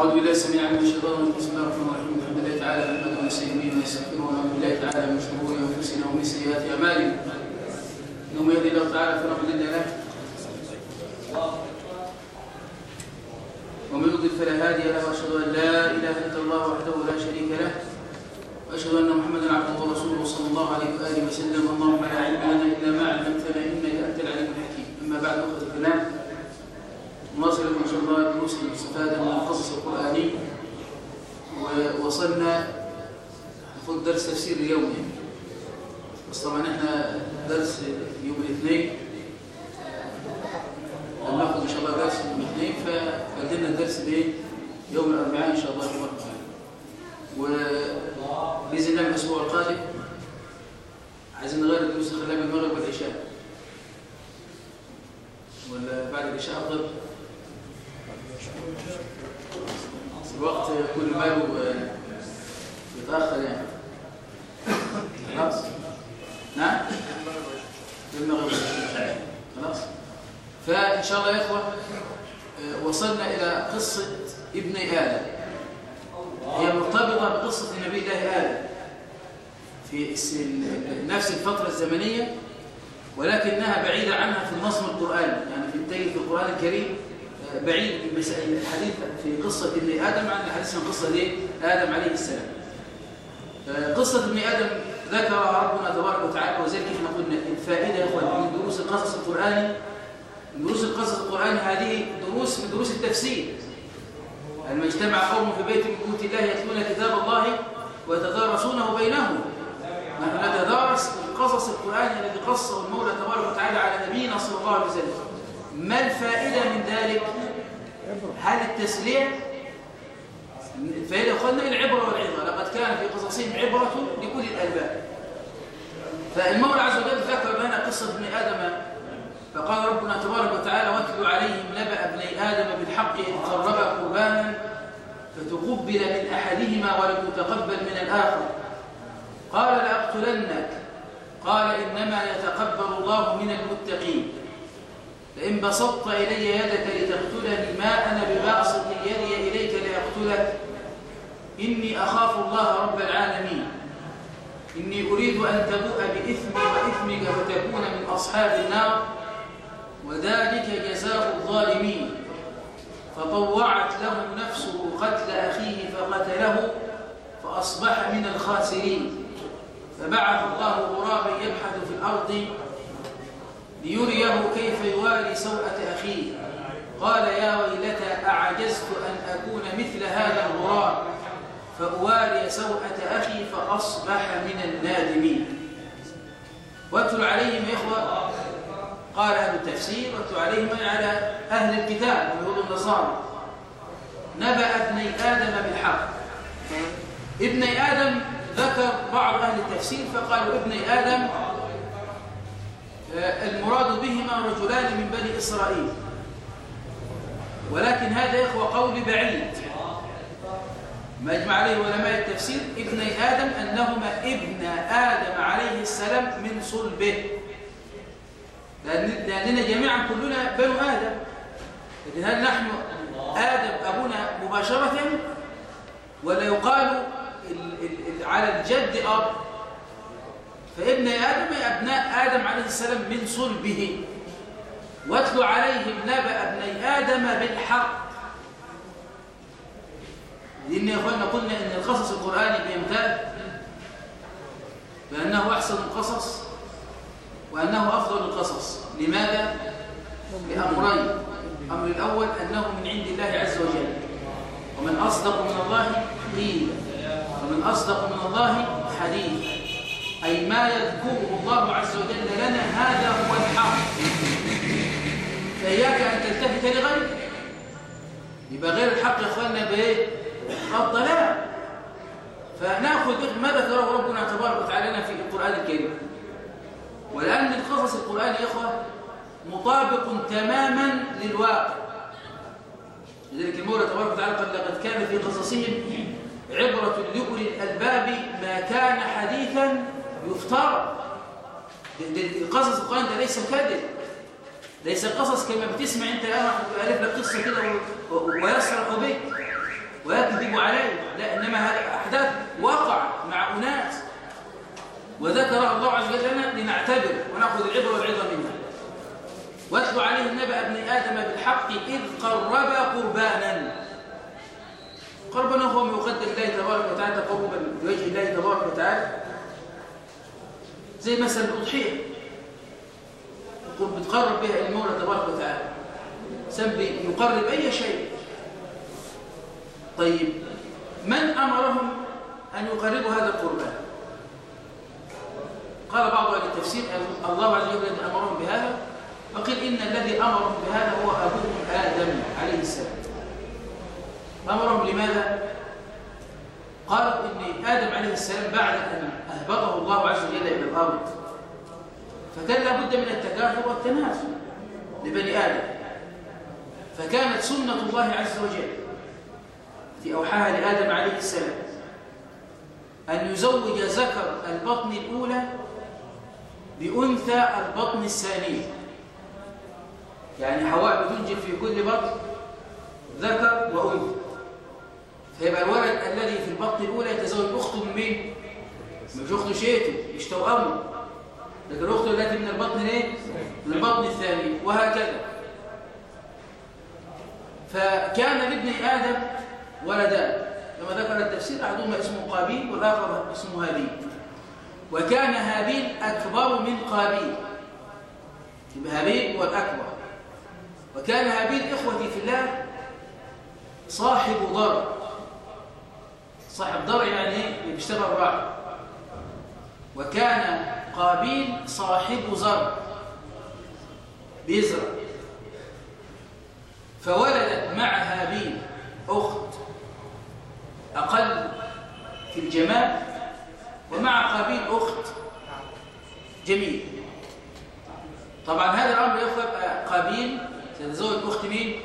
أعوذ بالله السميع العليم من الشيطان الرجيم. بسم الله الرحمن الرحيم. الحمد لله تعالى نحمده ونستعينه ونستغفره ونعوذ بالله تعالى من شرور أنفسنا ومن سيئات أعمالنا. إنه من يهدي الله تعالى فلا مضل له ومن يضلل فلا هادي له وأشهد أن لا إله إلا الله وحده لا شريك له وأشهد أن محمدا عبده ورسوله صلى الله عليه وآله وسلم. اللهم لا علم لنا إلا ما علمتنا إنك أنت العليم الحكيم. أما بعد أخوة الكلام نواصل إن شاء الله دروس الاستفادة من القصص القرآني ووصلنا ناخذ درس تفسير اليوم. بس طبعا إحنا درس يوم الاثنين. ناخذ إن شاء الله درس يوم الاثنين فقدمنا الدرس بايه يوم الأربعاء إن شاء الله تبارك وتعالى وبإذن الله الأسبوع القادم عايزين نغير الدروس نخليها من المغرب والعشاء ولا بعد العشاء أفضل؟ الوقت كل باله يتأخر يعني. خلاص. نعم؟ المغرب خلاص. فإن شاء الله يا إخوة وصلنا إلى قصة ابن آدم. هي مرتبطة بقصة النبي الله آدم في نفس الفترة الزمنية ولكنها بعيدة عنها في النصم القرآني يعني في التالي في القرآن الكريم. بعيد الحديث في قصة ابن آدم عن الحديث عن قصة؟ آدم عليه السلام. قصة ابن آدم ذكرها ربنا تبارك وتعالى وذلك إحنا قلنا الفائدة يا إخوان من دروس القصص القرآني من دروس القصص القرآني هذه دروس من دروس التفسير. لما اجتمع قوم في بيت من بيوت الله يتلون كتاب الله ويتدارسونه بينهم. نحن نتدارس القصص القرآني الذي قصه المولى تبارك وتعالى على نبينا صلى الله عليه وسلم. ما الفائدة من ذلك؟ هل التسليع؟ الفائدة قلنا العبرة والعظة لقد كان في قصصهم عبرة لكل الألباب. فالمولى عز وجل ذكر لنا قصة ابن آدم. فقال ربنا تبارك وتعالى واتلو عليهم نبأ ابني آدم بالحق إذ قربا قربانا فتقبل من أحدهما ولم يتقبل من الآخر. قال لأقتلنك. قال إنما يتقبل الله من المتقين. لئن بسطت إلي يدك لتقتلني ما أنا بباسط يدي إليك لأقتلك. إني أخاف الله رب العالمين. إني أريد أن تبوء بإثمي وإثمك فتكون من أصحاب النار وذلك جزاء الظالمين. فطوعت له نفسه قتل أخيه فقتله فأصبح من الخاسرين. فبعث الله غرابا يبحث في الأرض ليريه كيف يواري سوءة أخيه. قال يا ويلتى أعجزت أن أكون مثل هذا الغراب؟ فأواري سوءة أخي فأصبح من النادمين. واتل عليهم يا إخوة قال أهل التفسير واتل عليهم على أهل الكتاب واليهود النصارى. نبأ ابني آدم بالحق. ابني آدم ذكر بعض أهل التفسير فقالوا ابني آدم المراد بهما رجلان من بني إسرائيل. ولكن هذا يا إخوة قول بعيد. ما يجمع عليه علماء التفسير ابني آدم أنهما ابن آدم عليه السلام من صلبه. لأننا جميعا كلنا بنو آدم. لكن هل نحن آدم أبونا مباشرة؟ ولا يقال على الجد أب فابن آدم أبناء آدم عليه السلام من صلبه. واتلو عليهم نبأ ابني آدم بالحق. لأن يا أخوانا قلنا أن القصص القرآني بيمتاز بأنه أحسن القصص. وأنه أفضل القصص. لماذا؟ لأمرين. الأمر الأول أنه من عند الله عز وجل. ومن أصدق من الله قيلا ومن أصدق من الله حديثا أي ما يذكره الله عز وجل لنا هذا هو الحق. فإياك أن تلتفت لغيره؟ يبقى غير الحق يا أخواننا بإيه؟ الضلال. فنأخذ ما ذكره ربنا تبارك وتعالى في القرآن الكريم. ولأن القصص القرآن يا أخوة مطابق تماما للواقع. لذلك المولى تبارك وتعالى قال لقد كان في قصصهم عبرة لأولي الألباب ما كان حديثا يفترى قصص القرآن ده ليس كذب ليس قصص كما بتسمع انت ألف لك قصة كده ويصرح بك ويكذب عليه لا إنما هذا أحداث وقع مع أناس. وذكرها الله عز وجل لنا لنعتبر ونأخذ العبرة والعظة منها. واتلو عليه النبأ ابن آدم بالحق إذ قربا قربانا. قربانا هو ما يقدم الله تبارك وتعالى تقربا بوجه الله تبارك وتعالى. زي مثلا الأضحية. بتقرب بها المولى تبارك وتعالى. سب يقرب أي شيء. طيب من أمرهم أن يقربوا هذا القربان؟ قال بعض أهل التفسير الله عز وجل أمرهم بهذا وقيل إن الذي أمرهم بهذا هو أبوهم آدم عليه السلام. أمرهم لماذا؟ قالوا إن آدم عليه السلام بعد أن أهبطه الله عز وجل إلى الأرض فكان لابد من التكاثر والتناسل لبني آدم. فكانت سنة الله عز وجل في أوحاها لآدم عليه السلام أن يزوج ذكر البطن الأولى بأنثى البطن الثانية. يعني حواء بتنجب في كل بطن ذكر وأنثى. فيبقى الولد الذي في البطن الأولى يتزوج أخته من مين؟ مش أخته شيته مش توأمه لكن أخته التي من البطن إيه؟ من البطن الثاني وهكذا. فكان لابن آدم ولدان. كما ذكر التفسير أحدهما اسمه قابيل والآخر اسمه هابيل. وكان هابيل أكبر من قابيل. يبقى هابيل هو الأكبر. وكان هابيل إخوتي في الله صاحب ضرع صاحب ضرع يعني إيه بيشتغل راعي وكان قابيل صاحب زرع. بيزرع فولدت مع هابيل أخت أقل في الجمال ومع قابيل أخت جميل. طبعا هذا الأمر يخبر قابيل. سيتزوج أخت مين؟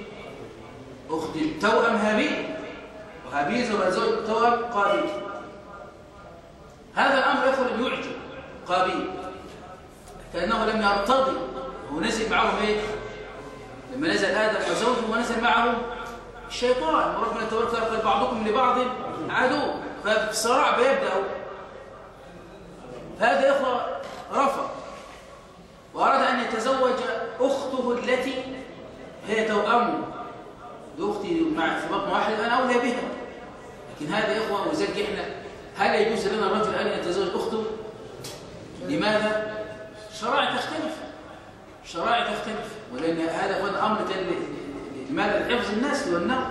أخت التوأم هابيل وهابيل سيتزوج التوأم قابيل. هذا الأمر يخبر أن يعجب قابيل كأنه لم يرتضي. هو نزل معهم إيه؟ لما نزل آدم وزوجه ونزل معه الشيطان. وربنا تبارك وتعالى بعضكم لبعض عدو. فالصراع بيبدأ. هذا إخوة رفض وأراد أن يتزوج أخته التي هي توأمه دي أختي مع في بطن واحد أنا أولى بها. لكن هذا إخوة وزكي إحنا هل يجوز لنا الرجل أن يتزوج أخته لماذا؟ الشرائع تختلف. الشرائع تختلف. ولأن هذا هو أمر لماذا لحفظ الناس والنوم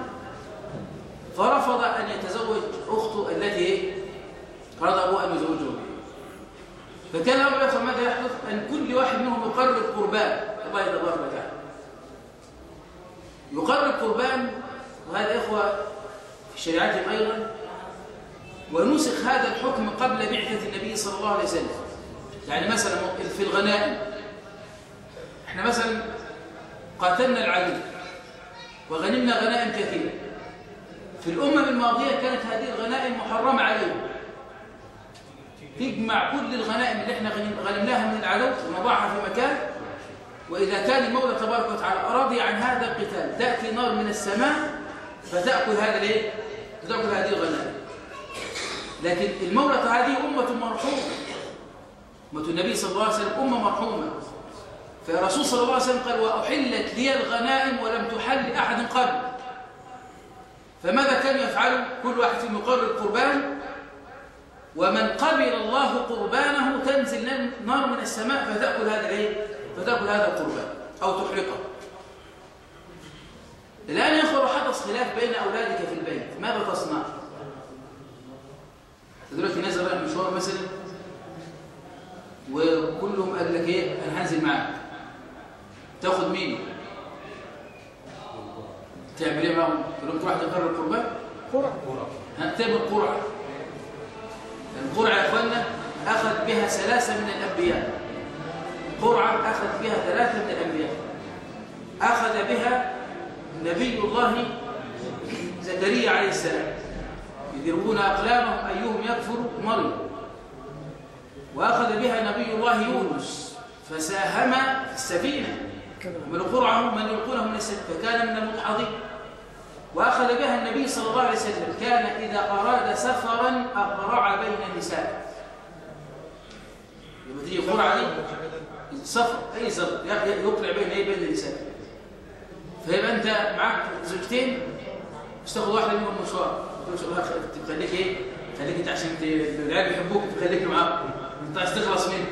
فرفض أن يتزوج أخته التي أراد أبوه أن يزوجه فكان أبو يخوة ماذا يحدث؟ أن كل واحد منهم يقرب قربان. الله تبارك وتعالى. يقرب قربان. وهذا إخوة شريعتهم أيضا. ونسخ هذا الحكم قبل بعثة النبي صلى الله عليه وسلم. يعني مثلا في الغنائم. إحنا مثلا قاتلنا العدو وغنمنا غنائم كثيرة. في الأمم الماضية كانت هذه الغنائم محرمة عليهم. تجمع كل الغنائم اللي إحنا غنمناها من العدو ونضعها في مكان. وإذا كان المولى تبارك وتعالى راضي عن هذا القتال تأتي نار من السماء فتأكل هذا الإيه؟ فتأكل هذه الغنائم. لكن المولى هذه أمة مرحومة. أمة النبي صلى الله عليه وسلم أمة مرحومة. فالرسول صلى الله عليه وسلم قال وأحلت لي الغنائم ولم تحل لأحد قبل. فماذا كان يفعل؟ كل واحد في مقرر قربان ومن قبل الله قربانه تنزل نار من السماء فتأكل هذا الايه فتأكل هذا القربان أو تحرقه. الآن يا حدث خلاف بين أولادك في البيت. ماذا تصنع؟ دلوقتي نزل بقى مشوار مثلا؟ وكلهم قال لك إيه؟ أنا هنزل معاك. تاخد مين تعمل إيه معاهم تقول لهم تروح تقرر القربان قرعة. هتعمل قرعه القرعة. يا اخوانا أخذ بها ثلاثة من الأنبياء. قرعة أخذ بها ثلاثة من الأنبياء. أخذ بها نبي الله زكريا عليه السلام. يذرون أقلامهم أيهم يكفر مريم وأخذ بها نبي الله يونس فساهم في السفينة. من قرعهم من يلقونه من السفينة فكان من المدحضين وأخذ بها النبي صلى الله عليه وسلم كان إذا أراد سفرا أقرع بين النساء. لما تيجي قرعة دي سفر أي سفر يقرع بين أي بين النساء. فيبقى أنت معك زوجتين؟ مش تاخد واحدة منهم مشوار. تخليك إيه؟ خليك أنت عشان العيال بيحبوك تخليك معاهم. أنت عايز تخلص منه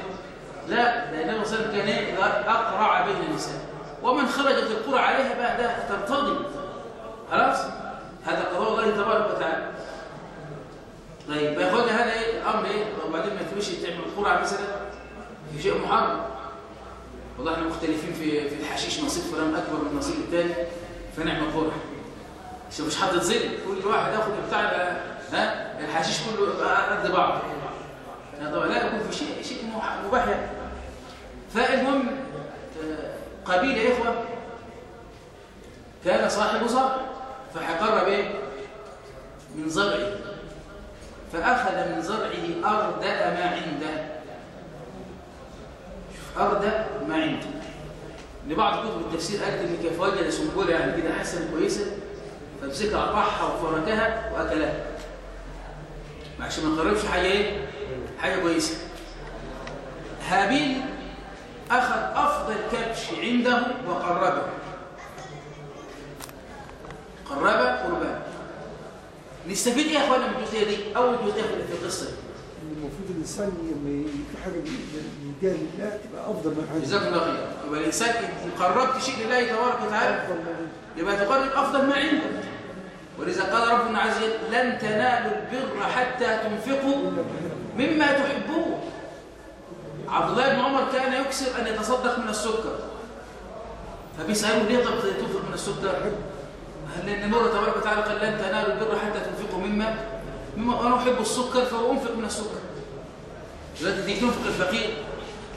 لا لأن النبي صلى الله عليه وسلم كان إيه؟ أقرع بين النساء. ومن خرجت القرى عليها بعد ترتضي خلاص؟ هذا قضاء الله تبارك وتعالى. طيب ياخدنا هذا إيه؟ الأمر إيه؟ وبعدين ما تمشي تعمل قرعة مثلا في شيء محرم. والله إحنا مختلفين في في الحشيش نصيب فلان أكبر من النصيب الثاني فنعمل قرعه عشان مش حاطط ظل كل واحد ياخد بتاع ها؟ الحشيش كله قد بعض. لا يكون في شيء شيء مباح يعني. فالمهم قبيلة يا إخوة كان صاحب زرع فحقر به من زرعه. فأخذ من زرعه أردأ ما عنده. شوف أردأ ما عنده لبعض كتب التفسير قالت إن كيف وجد سنبولة يعني كده حسنة كويسة فمسكها قطعها وفركها وأكلها. عشان ما نقربش حاجة إيه؟ حاجة كويسة. هابيل أخذ أفضل كبش عنده وقربه. قربة قربان نستفيد إيه يا اخوانا من الجزئية دي؟ أول جزئية في القصة. دي المفروض الإنسان لما في حاجة يديها لله تبقى أفضل من حاجة. جزاكم الله خير. يبقى الإنسان إن قربت شيء لله تبارك وتعالى يبقى تقرب أفضل ما عندك ولذا قال ربنا عز وجل لن تنالوا البر حتى تنفقوا مما تحبون. عبد الله بن عمر كان يكسر أن يتصدق من السكر. فبيسالوا ليه طب تنفق من السكر؟ لأن الله تبارك وتعالى قال لن تنالوا البر حتى تنفقوا مما مما أنا أحب السكر فأنفق من السكر. دلوقتي تيجي تنفق الفقير.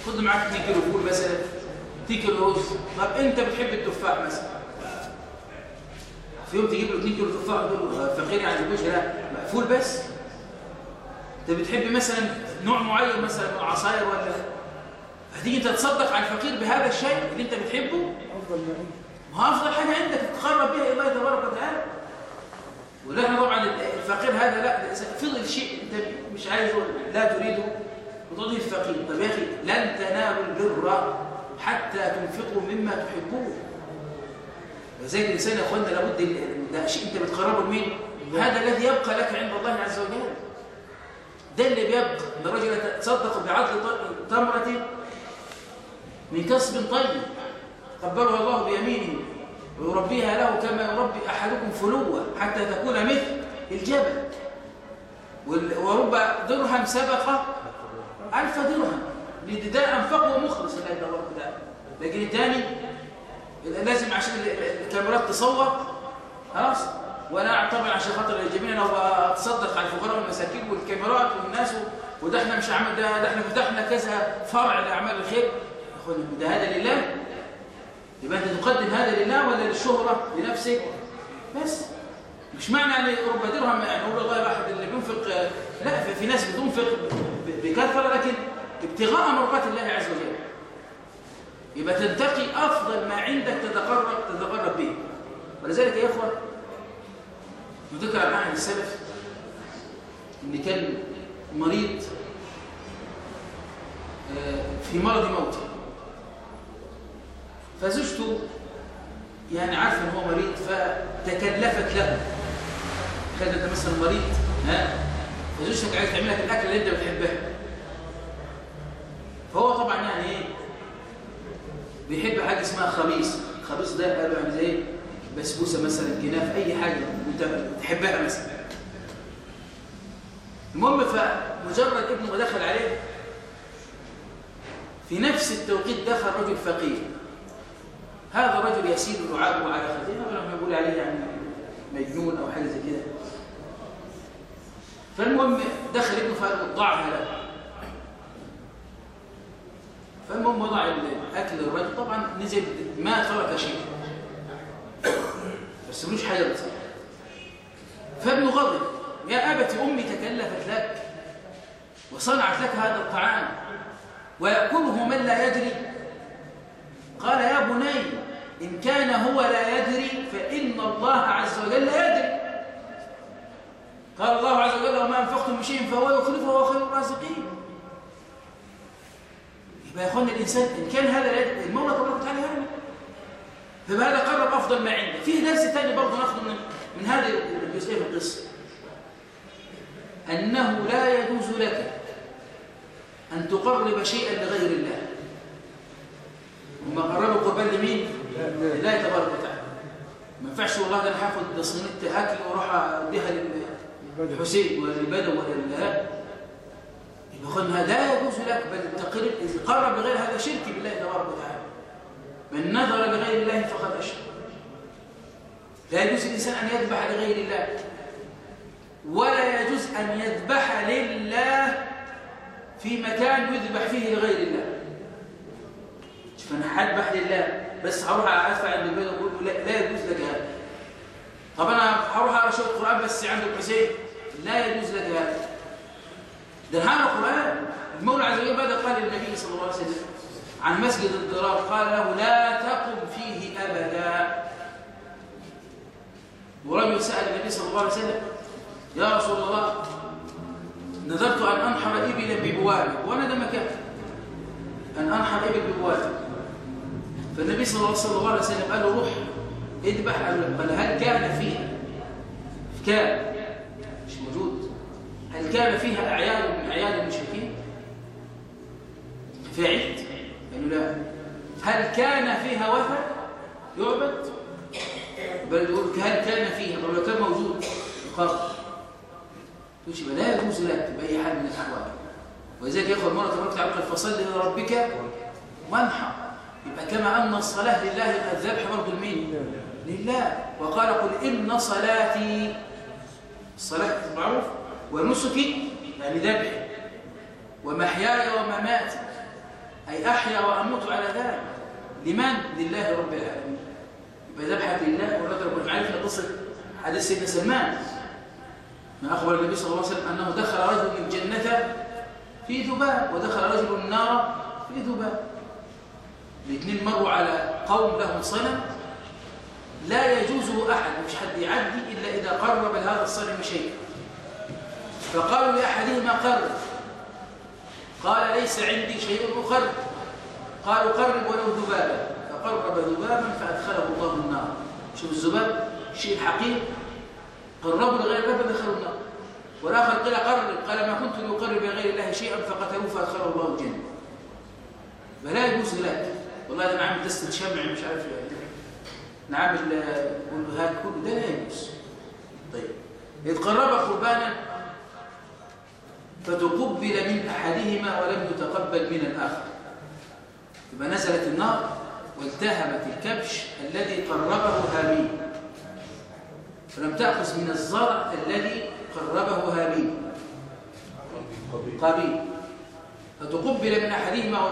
خد معاك 2 كيلو فول مثلا 2 كيلو رز. طب أنت بتحب التفاح مثلا؟ في يوم تجيب له 2 كيلو تفاح دول فقير يعني يجيبوش لا فول بس؟ أنت بتحب مثلا نوع معين مثلا من العصاير ولا؟ هتيجي أنت تصدق على الفقير بهذا الشيء اللي أنت بتحبه؟ أفضل ما ما أفضل حاجة عندك تتقرب بها إلى الله تبارك وتعالى. ولكن طبعا الفقير هذا لا فضل شيء أنت مش عايزه لا تريده وتعطيه الفقير طب يا أخي لن تنالوا البر حتى تنفقوا مما تحبون. وزي الإنسان يا أخوانا لابد ده شيء أنت بتقربه لمين؟ هذا الذي يبقى لك عند الله عز وجل. ده اللي بيبقى. ده الرجل يتصدق بعدل تمرة من كسب طيب. قبلها الله بيمينه. ويربيها له كما يربي أحدكم فلوة حتى تكون مثل الجبل. ورب درهم سبق ألف درهم. ده أنفقه مخلص الله. تبارك وتعالى لكن الثاني لازم عشان الكاميرات تصور. خلاص. وأنا طبعا عشان خاطر الجميع أنا أتصدق على الفقراء والمساكين والكاميرات والناس وده إحنا مش عامل ده, ده إحنا فتحنا كذا فرع لأعمال الخير. اخوانا ده هذا لله. يبقى أنت تقدم هذا لله ولا للشهرة لنفسك؟ بس. مش معنى أن رب درهم يعني نقول والله واحد اللي بينفق لا في ناس بتنفق بكثرة لكن ابتغاء مرضات الله عز وجل. يبقى تنتقي أفضل ما عندك تتقرب تتقرب به. ولذلك يا إخوة نذكر عن أحد السلف؟ إن كان مريض في مرض موته. فزوجته يعني عارفة إن هو مريض فتكلفت له. خد أنت مثلا مريض ها؟ فزوجتك عايز تعمل لك الأكل اللي أنت بتحبها. فهو طبعا يعني إيه؟ بيحب حاجة اسمها خبيث. خبيث ده قالوا يعني زي بسبوسة مثلا جناف أي حاجة أنت بتحبها مثلا. المهم فمجرد ابنه ما دخل عليه في نفس التوقيت دخل رجل فقير. هذا الرجل يسير لعابه على خدمه ولما يقول عليه يعني مجنون أو حاجة زي كده. فالمهم دخل ابنه فقال ضعها له. فالمهم وضع الأكل للرجل. طبعا نزل ما ترك شيء. بس ملوش حاجة بس فابنه غضب يا أبت أمي تكلفت لك وصنعت لك هذا الطعام ويأكله من لا يدري قال يا بني إن كان هو لا يدري فإن الله عز وجل يدري. قال الله عز وجل وما أنفقتم شيء فهو يخلفه وهو خير الرازقين. يبقى يا اخوانا الإنسان إن كان هذا لا يدري المولى تبارك وتعالى يعلم. فبهذا قرب أفضل ما عنده. فيه درس ثاني برضه ناخذه من من هذه الجزئية في القصة. أنه لا يجوز لك أن تقرب شيئا لغير الله. وما قربوا قربان لمين؟ لله تبارك وتعالى. ما ينفعش والله ده أنا هاخد صينية أكل وأروح أديها للحسين ولا للبدو ولا لا يبقى لا يجوز لك بل التقرب القرب بغير هذا شرك بالله تبارك وتعالى. من نذر لغير الله فقد أشرك. لا يجوز الإنسان أن يذبح لغير الله ولا يجوز أن يذبح لله في مكان يذبح فيه لغير الله. شوف أنا هذبح لله بس هروح أدفع البيت وأقول له لا, يجوز لك هذا. طب أنا هروح أقرأ شوية قران بس عند الحسين. لا يجوز لك هذا. ده هذا القرآن. المولى عز وجل ماذا قال للنبي صلى الله عليه وسلم؟ عن مسجد الضرار قال له لا تقم فيه أبدا. ورجل سأل النبي صلى الله عليه وسلم يا رسول الله نذرت أن أنحر ابلا ببوابة. وأنا ده مكان أن أنحر إبل ببوابة. فالنبي صلى الله عليه وسلم قال له روح اذبح قال هل كان فيها كان؟ مش موجود. هل كان فيها اعياد من اعياد المشركين؟ في عيد. قالوا لا. هل كان فيها وثن يعبد. بل يقول هل كان فيها؟ طب لو كان موجود. يقر تقولش لا يجوز لك باي حال من الأحوال. ولذلك يا أخوة المره تبارك وتعالى فصل لربك وانحر. كما أن الصلاة لله الذبح برضه لمين؟ لله. وقال قل إن صلاتي الصلاة معروف. ونسكي يعني ذبح ومحياي ومماتي. أي أحيا وأموت على ذلك. لمن؟ لله رب العالمين. يبقى ذبحك لله والرجل يقول عارف قصة حديث سيدنا سلمان. ما أخبر النبي صلى الله عليه وسلم أنه دخل رجل الجنة في ذباب ودخل رجل النار في ذباب. الاثنين مروا على قوم لهم صنم لا يجوزه أحد مش حد يعدي إلا إذا قرب لهذا الصنم شيء فقالوا لأحدهما قرب. قال ليس عندي شيء أقرب قالوا قرب ولو ذبابا. فقرب ذبابا فأدخله الله النار. شوف الذباب شيء حقير قربوا لغير الله فدخلوا النار. والآخر قال قرب. قال ما كنت لأقرب لغير الله شيئا فقتلوه فأدخله الله الجنة. فلا يجوز لك والله أنا عامل تست شمع مش عارف إيه نعمل هات كله ده لا طيب. إذ قرب قربانا فتقبل من أحدهما ولم يتقبل من الآخر. يبقى نزلت النار والتهمت الكبش الذي قربه هابيل فلم تأخذ من الزرع الذي قربه هابيل قابيل فتقبل من أحدهما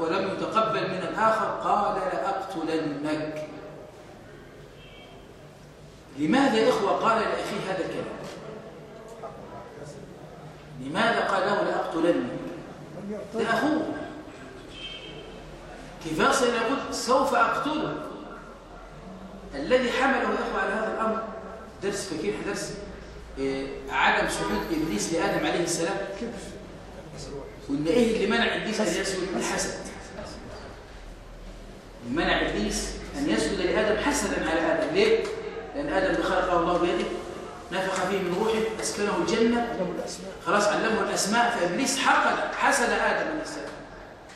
ولم يتقبل من الآخر؟ قال لأقتلنك. لماذا يا إخوة قال لأخيه هذا الكلام؟ لماذا قال له لأقتلنك ده أخوه كيف يصل يقول سوف أقتله الذي حمله يا إخوة على هذا الأمر درس فكير درس إيه عدم سجود إبليس لآدم عليه السلام. وإن إيه اللي منع إبليس أن يسجد الحسد منع إبليس أن يسجد لآدم حسدا على آدم ليه؟ لأن آدم خلقه الله بيده نفخ فيه من روحه أسكنه الجنة. خلاص علمه الأسماء. فإبليس حقد حسد آدم عليه السلام.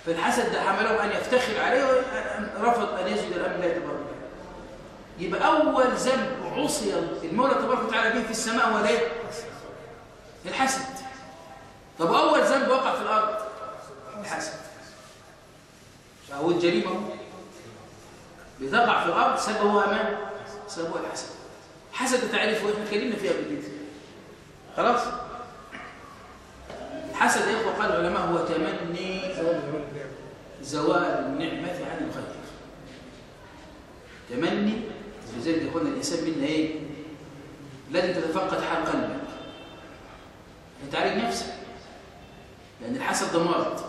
فالحسد ده حمله أن يفتخر عليه ورفض أن يسجد الأمر الله تبارك يبقى أول ذنب عصي المولى تبارك وتعالى به في السماء هو؟ الحسد. طب أول ذنب وقع في الأرض؟ الحسد. أول جريمة بتقع في الأرض سببه أمام سببه الحسد. حسد تعريفه إحنا اتكلمنا فيها كده خلاص؟ الحسد يا إخوة قال العلماء هو تمني زوال النعمة عن الخير. تمني لذلك يقول الإنسان منا إيه؟ لازم تتفقد حال قلبك. تعالج نفسك. لأن الحسد ده مرض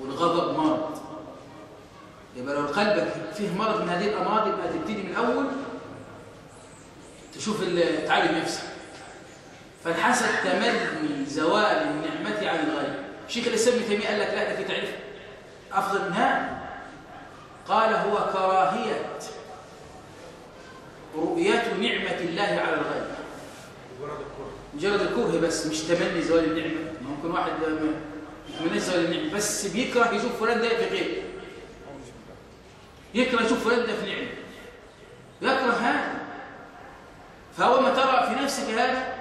والغضب مرض. يبقى لو قلبك فيه مرض من هذه الأمراض يبقى تبتدي من الأول تشوف ال- تعالج نفسك. فالحسد تمني زوال النعمة عن الغير شيخ الإسلام ابن تيمية قال لك لا ده في تعريف أفضل من هذا قال هو كراهية رؤية نعمة الله على الغير مجرد الكره بس مش تمني زوال النعمة. ممكن واحد زوال النعمه بس بيكره يشوف فلان ده في غيره. يكره يشوف فلان ده في نعمه. يكره هذا. فأول ما ترى في نفسك هذا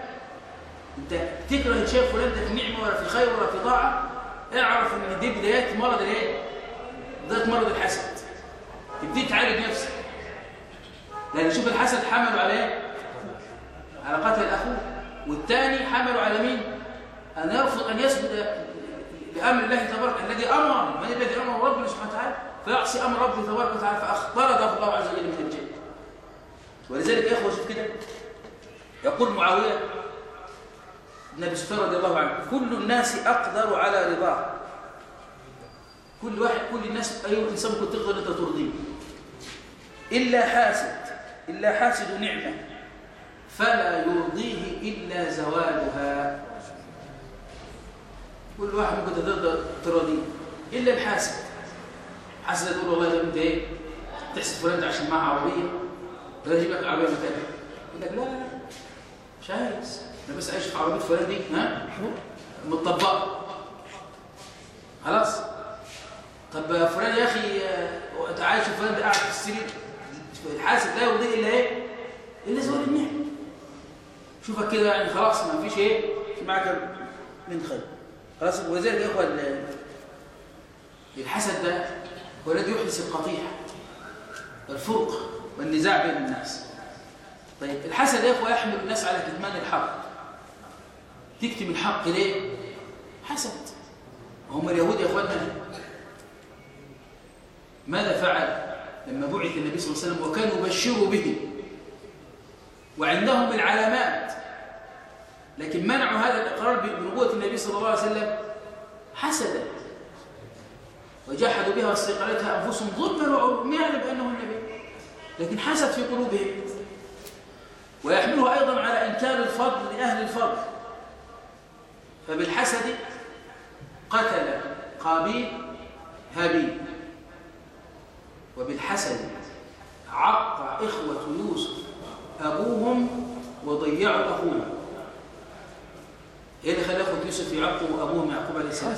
أنت تكره شايف فلان ده في نعمة ولا في خير ولا في طاعة اعرف إن دي بدايات مرض الايه؟ بداية مرض الحسد. تبتدي تعالج نفسك. لأن شوف الحسد حمله على إيه؟ على قتل أخوه. والثاني حمله على مين؟ أن يرفض أن يسجد لامر الله تبارك الذي أمر من الذي أمر ربنا سبحانه وتعالى فيعصي أمر ربه تبارك وتعالى فاخطرده الله عز وجل من الجنه ولذلك يا إخوة شوف كده. يقول معاوية بن أبي سفيان رضي الله عنه كل الناس أقدر على رضاه. كل واحد كل الناس اي إنسان ممكن تقدر أنت ترضيه. إلا حاسد إلا حاسد نعمة فلا يرضيه إلا زوالها. كل واحد ممكن تقدر ترضيه الا الحاسد حاسد تقول والله ده إنت إيه تحسد فلان ده عشان معاه عربية ده يجيب لك عربية مكانها يقول لك لا لا مش عايز. أنا بس عايش في عربية فلان دي ها؟ متطبقة. خلاص. طب فلان يا أخي آه، عايش فلان ده قاعد في السرير؟ الحاسد لا يرضيه إلا إيه؟ إلا زوال النعمه شوفك كده يعني خلاص ما فيش إيه في معك من خير. خلاص ولذلك يا اخوه ال- الحسد ده هو الذي يحدث القطيع الفرق والنزاع بين الناس. طيب الحسد يا أخوة يحمل الناس على كتمان الحق. تكتم الحق ليه؟ حسد. هم اليهود يا أخواننا ماذا فعل لما بعث النبي صلى الله عليه وسلم وكانوا يبشروا به؟ وعندهم العلامات. لكن منعوا هذا الإقرار بنبوة النبي صلى الله عليه وسلم حسدا. وجحدوا بها واستقالتها أنفسهم ظلما وعميانا بأنه النبي. لكن حسد في قلوبهم. ويحمله أيضا على إنكار الفضل لأهل الفضل. فبالحسد قتل قابيل هابيل. وبالحسد عق إخوة يوسف أبوهم وضيعوا أخوهم. إيه اللي خلى إخوة يوسف يعقوا أبوهم يعقوب عليه السلام؟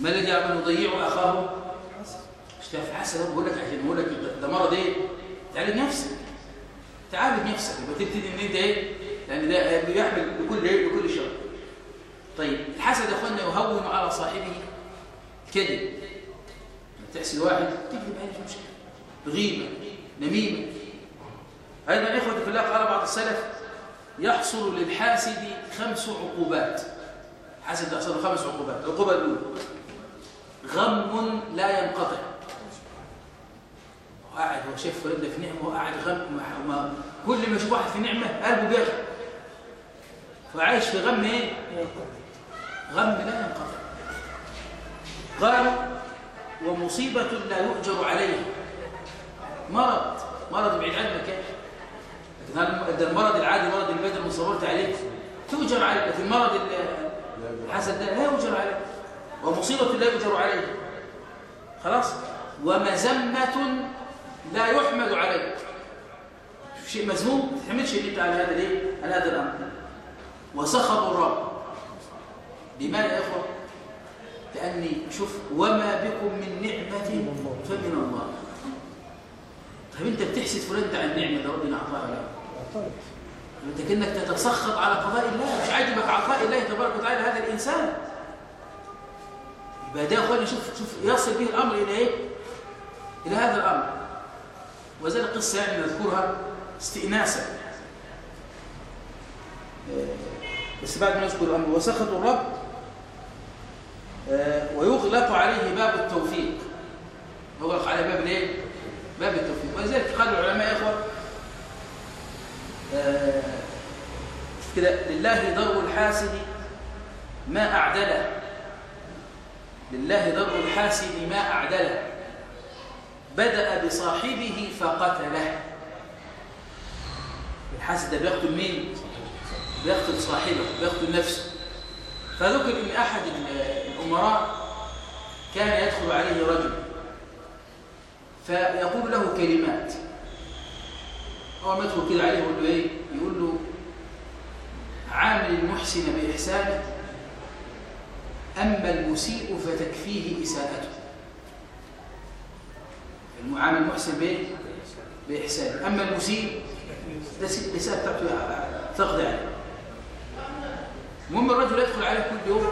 ما الذي يعمل يضيعوا أخاه؟ مش تعرف حسد بقول لك عشان بقول لك ده مرض إيه؟ تعالج نفسك. تعالج نفسك. يبقى تبتدي إن أنت إيه؟ لأن ده بيحمل لكل إيه؟ لكل شر. طيب الحسد يا اخوانا يهون على صاحبه كذب. تحسد واحد تكذب عليه مش مشكلة. غيبة نميمة. أيضا إخوتي في الله قال بعض السلف يحصل للحاسد خمس عقوبات. حسد يحصل له خمس عقوبات. العقوبة الأولى غم لا ينقطع. قاعد هو شايف ده في نعمة وقاعد غم ما كل ما يشوف واحد في نعمة قلبه بيغلى فعايش في غم إيه؟ غم لا ينقطع. قال ومصيبة لا يؤجر عليها. مرض مرض بعيد عنك. ده المرض العادي مرض البدن اللي صبرت عليه تؤجر عليه لكن مرض الحسد ده لا يؤجر عليه. ومصيبة لا يؤجر عليها خلاص؟ ومذمة لا يحمد عليه. شيء مذموم؟ ما تحملش انت على هذا ليه؟ على هذا الأمر. وسخط الرب. لماذا يا إخوة؟ لأني شوف وما بكم من نعمة فمن الله. طيب انت بتحسد فلان ده عن النعمة ده ربنا اعطاها له. انت كأنك تتسخط على قضاء الله. مش عاجبك عطاء الله تبارك وتعالى هذا الإنسان. يبقى ده يا اخواني شوف شوف يصل به الأمر إلى إيه؟ إلى هذا الأمر. وذلك قصه يعني نذكرها استئناسا. بس بعد ما نذكر الأمر وسخط الرب ويغلق عليه باب التوفيق. يغلق عليه باب الايه باب التوفيق. ولذلك قال العلماء يا إخوة كده لله ضرب الحاسد ما أعدله. لله ضرب الحاسد ما أعدله. بدأ بصاحبه فقتله. الحاسد ده بيقتل مين؟ بيقتل صاحبه بيقتل نفسه. فذكر إن أحد الأمراء كان يدخل عليه رجل. فيقول له كلمات. أول ما يدخل كده عليه يقول له إيه؟ يقول له عامل المحسن بإحسانه أما المسيء فتكفيه إساءته. المعامل المحسن بإيه؟ بإحسانه. أما المسيء ده الاساءه بتاعته تقضي عليه. المهم الرجل يدخل عليه كل يوم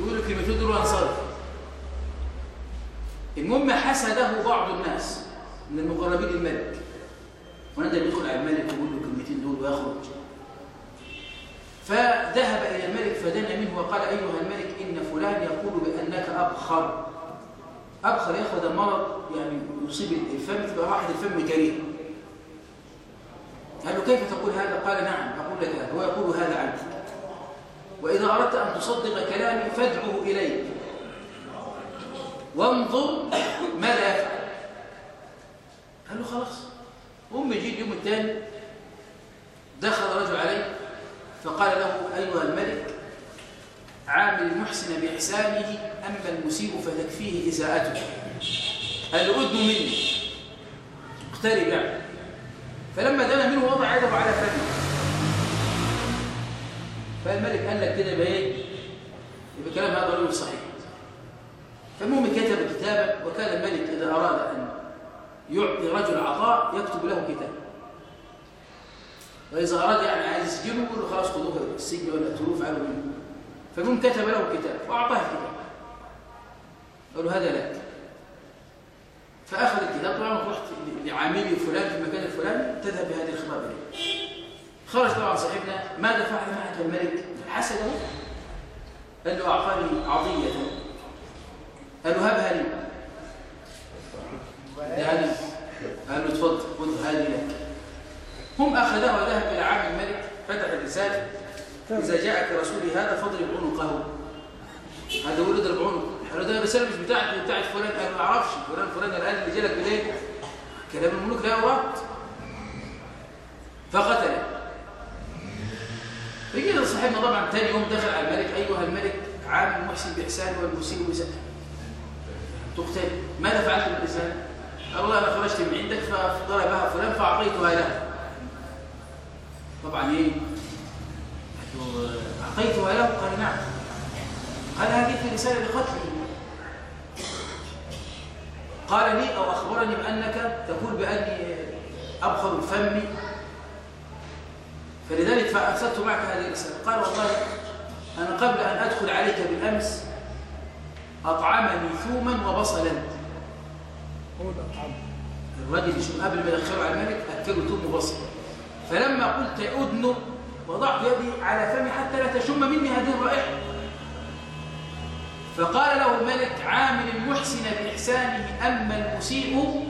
يقول له كلمتين دول وينصرف المهم حسده بعض الناس من المقربين للملك. ونادى يدخل على الملك ويقول له الكلمتين دول ويخرج. فذهب إلى الملك فدنا منه وقال أيها الملك إن فلان يقول بأنك أبخر. أبخر يأخذ مرض يعني يصيب الفم تبقى راحه الفم كريه قال له كيف تقول هذا؟ قال نعم أقول لك هذا. هو يقول هذا عنك. وإذا أردت أن تصدق كلامي فادعه إليك. وانظر ماذا يفعل. قال له خلاص. أم يجي اليوم الثاني دخل رجل عليه فقال له أيها الملك عامل المحسن بإحسانه أما المسيء فتكفيه إساءته أدن مني. اقترب يعني. فلما دنا منه وضع يده على فمه. فالملك قال لك كده يبقى إيه؟ يبقى كلام هذا رجل صحيح. فالمهم كتب كتابا وكان الملك إذا أراد أن يعطي رجل عطاء يكتب له كتاب. وإذا أراد يعني عايز يسجنه يقول له خلاص خذوه السجن ولا اقتلوه فعلوا منه. فالمهم كتب له كتاب وأعطاه الكتاب قال له هذا لك. فأخذ الكتاب طبعا رحت لعاملي فلان في المكان الفلاني تذهب بهذه الخطاب إليه. خرج طبعا صاحبنا ماذا فعل معك الملك؟ حسده. قال له أعطاني عطية. قال له هبها لي يعني قال له تفضل خذ هذه لك. هم أخذه وذهب إلى عام الملك فتح الرسالة. إذا جاءك رسولي هذا فاضرب عنقه. هذا يقول اضرب عنقه قال له ده الرسالة مش بتاعت بتاعت فلان. قال ما أعرفش. فلان فلان الآن اللي جالك بالليل كلام الملوك لا يرد فقتله فجينا صاحبنا طبعا ثاني يوم دخل على الملك. أيها الملك عام المحسن بإحسان والمسيء بساء تقتل. ماذا فعلت بالرساله؟ قال والله أنا خرجت من عندك فضربها فلان فاعطيتها له طبعا إيه؟ اعطيتها له قال نعم. قال هذه في رسالة لقتله. قال لي أو أخبرني بأنك تقول بأني ابخر الفم فلذلك فأرسلت معك هذه الرسالة. قال والله أنا قبل أن أدخل عليك بالأمس أطعمني ثوما وبصلا. الرجل شو قبل ما يدخله على الملك أكله ثوم وبصل فلما قلت أدنه وضعت يدي على فمي حتى لا تشم مني هذه الرائحة. فقال له الملك عامل المحسن بإحسانه أما المسيء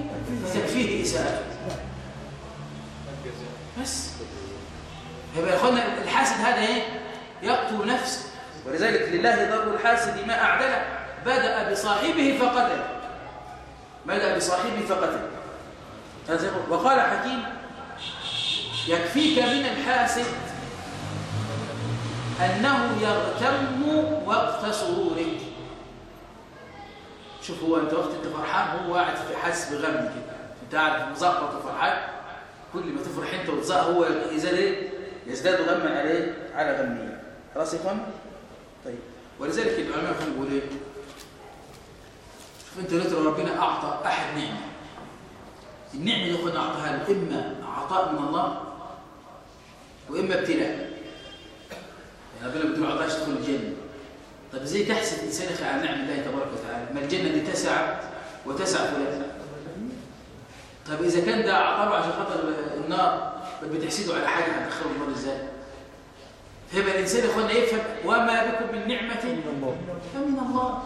فتكفيه إساءته. بس. يبقى يا إخوانا الحاسد هذا إيه؟ يقتل نفسه. ولذلك لله ضرب الحاسد ما أعدله. بدأ بصاحبه فقتل. بدأ بصاحبه فقتل. وقال حكيم يكفيك من الحاسد أنه يغتم وقت سرورك. شوف هو أنت وقت أنت فرحان هو قاعد في حاسس بغم كده. أنت قاعد مزقط وفرحان كل ما تفرح أنت وتزقط هو يزال إيه يزداد غما عليه على غمه. خلاص يا طيب. ولذلك العلماء كانوا بيقولوا إيه شوف انت دلوقتي ربنا أعطى أحد نعمة. النعمة اللي اخوان أعطاها له إما عطاء من الله وإما ابتلاء. يعني ربنا ما عطاش تدخل الجنة. طب إزاي تحسد الانسان على نعم الله تبارك وتعالى؟ ما الجنة دي تسع وتسع فلان. طب إذا كان ده اعطاه عشان خاطر النار بتحسدوا على حاجة هتدخلوا النار إزاي؟ فيبقى الإنسان يا أخوانا يفهم وما بكم من نعمة فمن الله.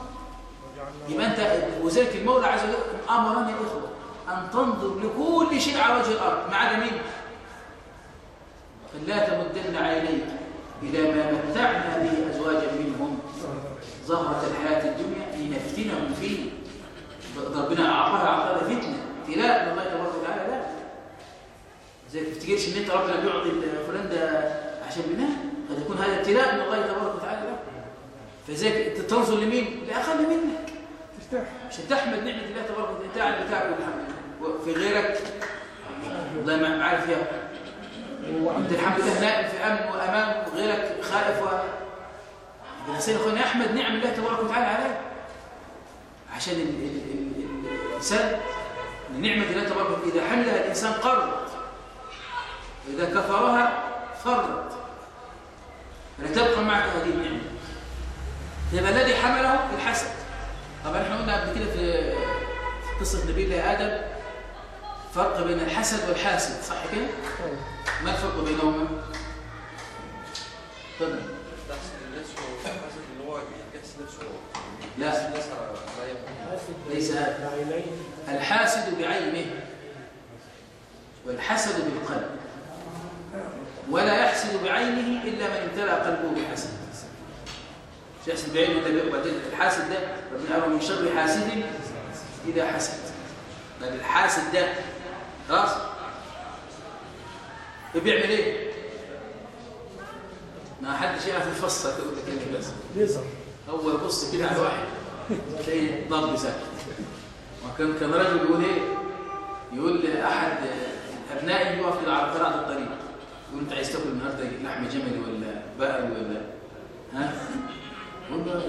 يبقى أنت وذلك المولى عز وجل امرنا يا أخوة أن تنظر لكل شيء على وجه الأرض ما عدا مين؟ فلا تمدن عينيك إلى ما متعنا به أزواجا منهم. زهره الحياة الدنيا لنفتنهم فيه. ربنا أعطاها أعطاها فتنة. ابتلاء من الله تبارك وتعالى لا. زي ما تفتكرش إن أنت ربنا بيعطي فلان ده عشان بناء قد يكون هذا ابتلاء من الله تبارك وتعالى لا. فزي تنظر لمين؟ لاقل منك. عشان تحمد نعمة الله تبارك وتعالى. انت قاعد بتاكل الحمد لله وفي غيرك؟ والله ما عارف ياكل انت الحمد لله نائم في أمن وأمان وغيرك خائف و الانسان يكون يحمد نعم الله تبارك وتعالى عليه. عشان ال- ال- ال- ال- الإنسان نعمة الله تبارك وتعالى. إذا حملها الإنسان قرت وإذا كفرها فرت فلا تبقى معك هذه النعمة. يبقى الذي حمله الحسد. طبعا إحنا قلنا قبل كده في قصة نبي الله آدم فرق بين الحسد والحاسد صح كده؟ أيوة. ما الفرق بينهما؟ تفضل. لا. ليس هذا. الحاسد بعينه والحسد بالقلب ولا يحسد بعينه إلا من امتلأ قلبه بحسد. مش يحسد بعينه بي- وبعدين الحاسد ده ربنا قال من شر حاسد إذا حسد. طيب الحاسد ده خلاص؟ بيعمل إيه؟ ما حدش يعرف يفسر يقول لك إيه بس. يظهر هو يبص كده على واحد تلاقي ضرب ساكت وكان كان رجل يقول إيه؟ يقول لأحد أبنائي يقف كده على قناع الطريق. يقول أنت عايز تاكل النهارده لحم جملي ولا بقري ولا ها؟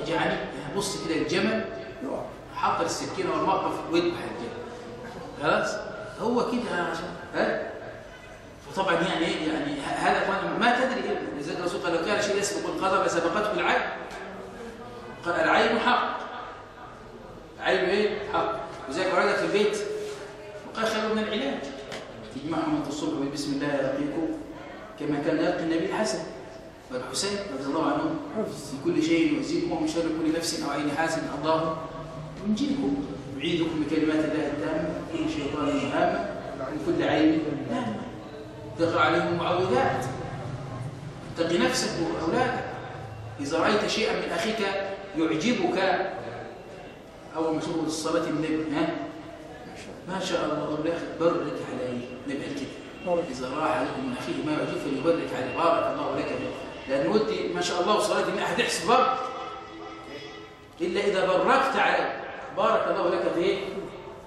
جعلني بص كده الجمل حط السكينة والموقف ويذبح الجمل. خلاص؟ هو كده عشان ها؟ فطبعا يعني إيه؟ يعني هذا ما تدري إيه لذلك الرسول قال كان شيء يسبق القدر لسبقته العين. قال العين حق. العين إيه؟ حق. وزي ورد في البيت. وقال خير من العلاج. تجمعهم انت الصبح بسم الله يرقيكم كما كان يرقي النبي الحسن. والحسين رضي الله عنهم حفظ في كل شيء يؤذيكم ومن شر كل نفس أو عين حاسد الله ينجيكم يعيدكم بكلمات الله التامة من كل شيطان هامه من كل عين لامه تقرأ عليهم المعوذات اتق نفسك وأولادك. إذا رأيت شيئا من أخيك يعجبك. أول ما في الصلاة النبي ها؟ ما شاء الله الله يا أخي بارك عليه. نبقى كده. إذا راح عليكم من أخيه ما يعجب فليبارك عليه. بارك الله لك به لأن ودي ما شاء الله وصلاة إن أحد يحسب بارك إلا إذا باركت عليه بارك الله لك في؟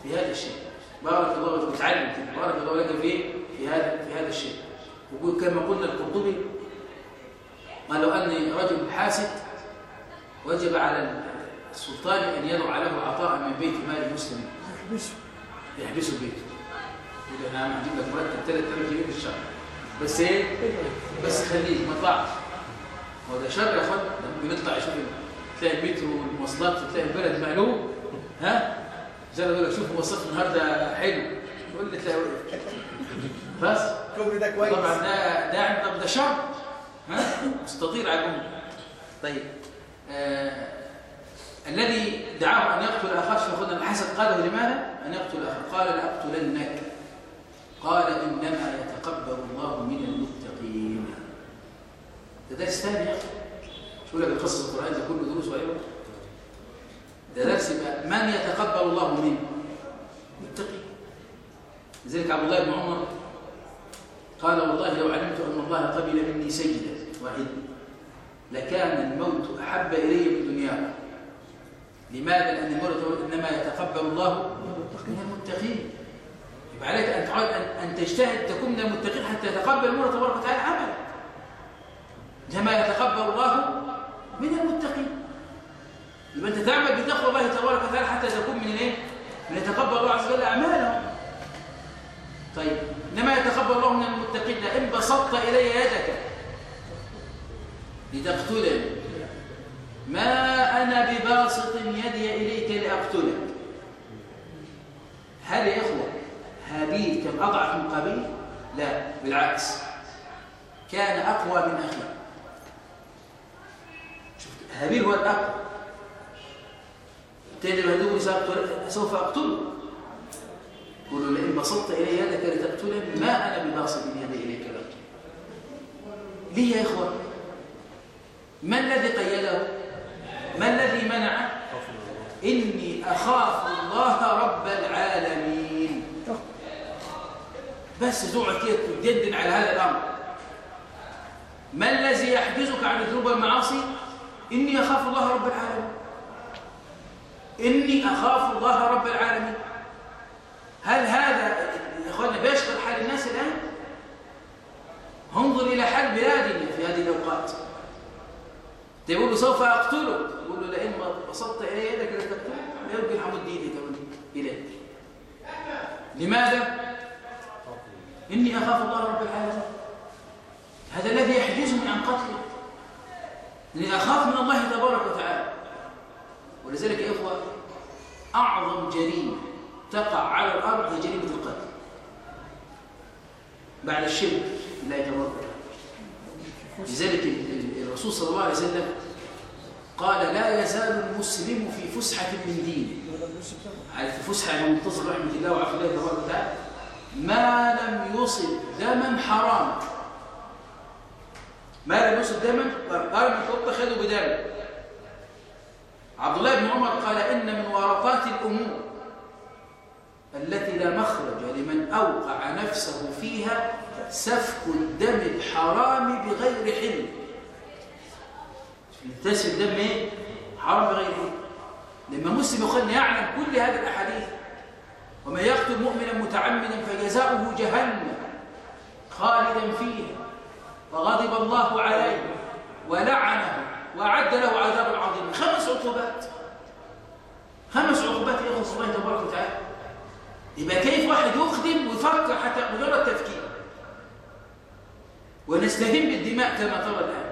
في هذا الشيء. بارك الله لك وتعلم. كده بارك الله لك في؟ في هذا في هذا الشيء. ويقول كما قلنا القرطبي قال لو أن رجل حاسد وجب على السلطان أن يضع له عطاء من بيت مال مسلم. يحبسه. يحبسه بيته. يقول أنا هجيب لك مرتب 3000 جنيه في الشهر. بس إيه؟ بس خليك ما تطلعش هو ده شر يا أخوان. يطلع يشوف تلاقي المترو والمواصلات تلاقي البلد مقلوب. ها؟ زي ما يقول لك شوف مواصلات النهارده حلو. يقول لي تلاقي وقف. بس. الكوبري ده كويس. طبعا ده ده طب ده شر ها؟ مستطير على الجمهور. طيب. آه الذي دعاه أن يقتل اخاه فاخذنا الحسد قاله لماذا؟ أن يقتل اخاه قال لاقتلنك قال إنما يتقبل الله من المتقين. ده درس ثاني يا أخي. شو لك قصص القرآن ده كله دروس وعبر ده درس يبقى من يتقبل الله منه؟ متقي. لذلك عبد الله بن عمر قال والله لو علمت أن الله قبل مني سجدة واحدة لكان الموت أحب إلي من دنياكم لماذا؟ لأن الموت إنما يتقبل الله من المتقين يبقى عليك أن, أن تجتهد تكون من المتقين حتى يتقبل الله تبارك وتعالى عملك كما يتقبل الله من المتقين. يبقى أنت تعمل بتقوى الله تبارك وتعالى حتى تكون من إيه؟ من يتقبل الله عز وجل أعمالهم. طيب إنما يتقبل الله من المتقين. لئن بسطت إلي يدك لتقتلني. ما أنا بباسط يدي إليك لأقتلك. هل يا إخوة هابيل كان أضعف من قابيل؟ لا بالعكس. كان أقوى من شوف هابيل هو الأقوى تجد هدوء سوف أقتله يقول لئن بسطت إلي يدك لتقتلني ما أنا بباسط يدي إليك لأقتلك ليه يا إخوة ما الذي قيده؟ ما الذي منعه؟ إني أخاف الله رب العالمين. بس كده تجدن على هذا الأمر. ما الذي يحجزك عن الذنوب والمعاصي إني أخاف الله رب العالمين. إني أخاف الله رب العالمين. هل هذا يا أخوانا بيشغل حال الناس الآن؟ انظر إلى حال بلادنا في هذه الأوقات. تقول سوف أقتلك يقول له لئن بسطت إلي يدك لتقتلك لا يمكن حمد ديني كمان إليك. لماذا؟ إني أخاف الله رب العالمين. هذا الذي يحجزني عن قتله. إني أخاف من الله تبارك وتعالى. ولذلك يا إخوة أعظم جريمة تقع على الأرض هي جريمة القتل. بعد الشرك بالله تبارك لذلك الرسول صلى الله عليه وسلم قال لا يزال المسلم في فسحة من دينه في فسحة من منتصر رحمة الله وعافية الله تبارك وتعالى. ما لم يصب دما حراما. ما لم يصب دما قال من توضى خذوا بدم عبد الله بن عمر قال إن من ورطات الأمور التي لا مخرج لمن أوقع نفسه فيها سفك الدم الحرام بغير حل تسفك الدم إيه؟ حرام بغير حل لما مسلم يقول يعلم كل هذه الأحاديث ومن يقتل مؤمنا متعمدا فجزاؤه جهنم خالدا فيها. وغضب الله عليه ولعنه وأعد له عذابا عظيما. خمس عقوبات. خمس عقوبات يخص الله تبارك وتعالى. يبقى كيف واحد يخدم ويفكر حتى مجرد تفكير؟ ونستهين بالدماء كما ترى الآن.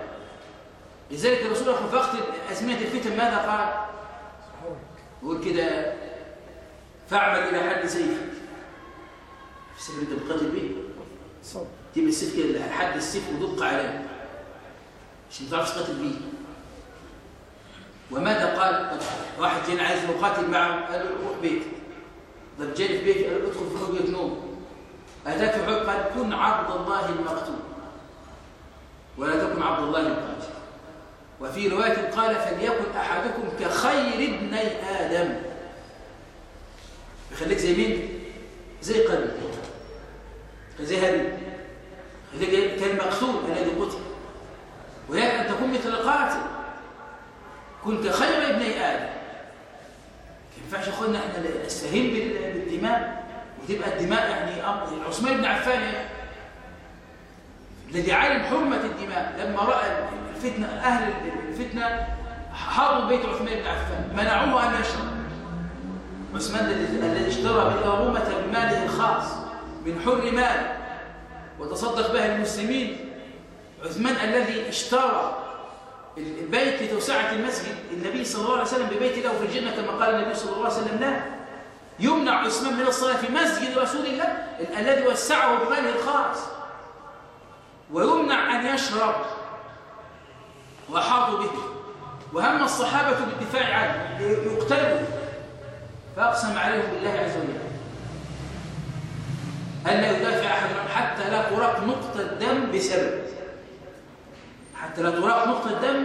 لذلك الرسول في وقت أزمنة الفتن ماذا قال؟ يقول كده فاعمل إلى حد سيف السيف أنت بتقاتل به صب تجيب السيف كده لحد السيف ودق عليه. عشان ما تعرفش تقاتل به وماذا قال؟ واحد جاي عايز يقاتل معه قال له روح بيتك. طب جاي في بيتي قال له ادخل في حجره نوم. أتاك حجره قال كن عبد الله المقتول. ولا تكن عبد الله القاتل وفي رواية قال فليكن أحدكم كخير ابني آدم. يخليك زي مين؟ زي قلبي. زي هذه خليك كان مقتول الذي قتل. ويجب أن تكون مثل القاتل. كنت خير ابني آدم. ما ينفعش اخوانا إحنا نستهين بال- بالدماء. وتبقى الدماء يعني عثمان بن عفان الذي علم حرمة الدماء. لما رأى الفتنه أهل الفتنة حاربوا بيت عثمان بن عفان. منعوه أن يشرب. عثمان الذي اشترى بالأرومة بماله الخاص من حر مال وتصدق بها المسلمين عثمان الذي اشترى البيت لتوسعة المسجد. النبي صلى الله عليه وسلم ببيت له في الجنة كما قال النبي صلى الله عليه وسلم لا. يمنع عثمان من الصلاة في مسجد رسول الله ال- الذي وسعه بماله الخاص. ويمنع أن يشرب. وحاطوا به. وهم الصحابة بالدفاع عنه يقتلوا. فأقسم عليهم بالله عز وجل ألا يدافع أحد حتى لا تراق نقطة دم بسبب. حتى لا تراق نقطة دم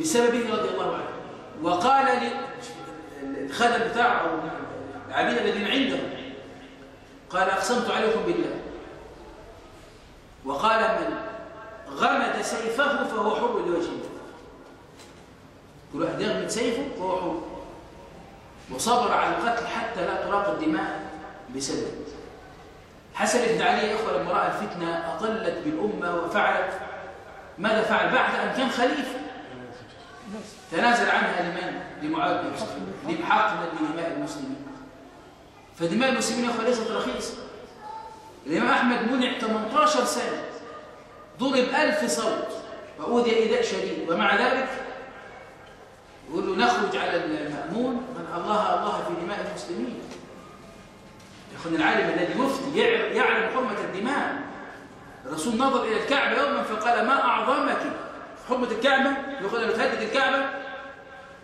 بسببه رضي الله عنه. وقال للخدم بتاعه العبيد الذين عنده قال أقسمت عليكم بالله. وقال من غمد سيفه فهو حر لوجه الله كل واحد يغمد سيفه فهو حر وصبر على القتل حتى لا تراق الدماء بسبب حسن بن علي إخوة لما رأى الفتنة اطلت بالأمة وفعلت. ماذا فعل؟ بعد أن كان خليفة. تنازل عنها لمن؟ لمعاويه بن سفيان لحقنا لدماء المسلمين. فدماء المسلمين يا إخوة ليست رخيصة. الإمام أحمد منع 18 سنة. ضرب ألف صوت. وأوذي إيذاء شديد. ومع ذلك يقول له نخرج على المأمون من الله الله في دماء المسلمين. يكون العالم الذي يفتي يع- يعلم حرمة الدماء. الرسول نظر إلى الكعبة يوما فقال ما أعظمك؟ حرمة الكعبة؟ يقول له تهدد الكعبة.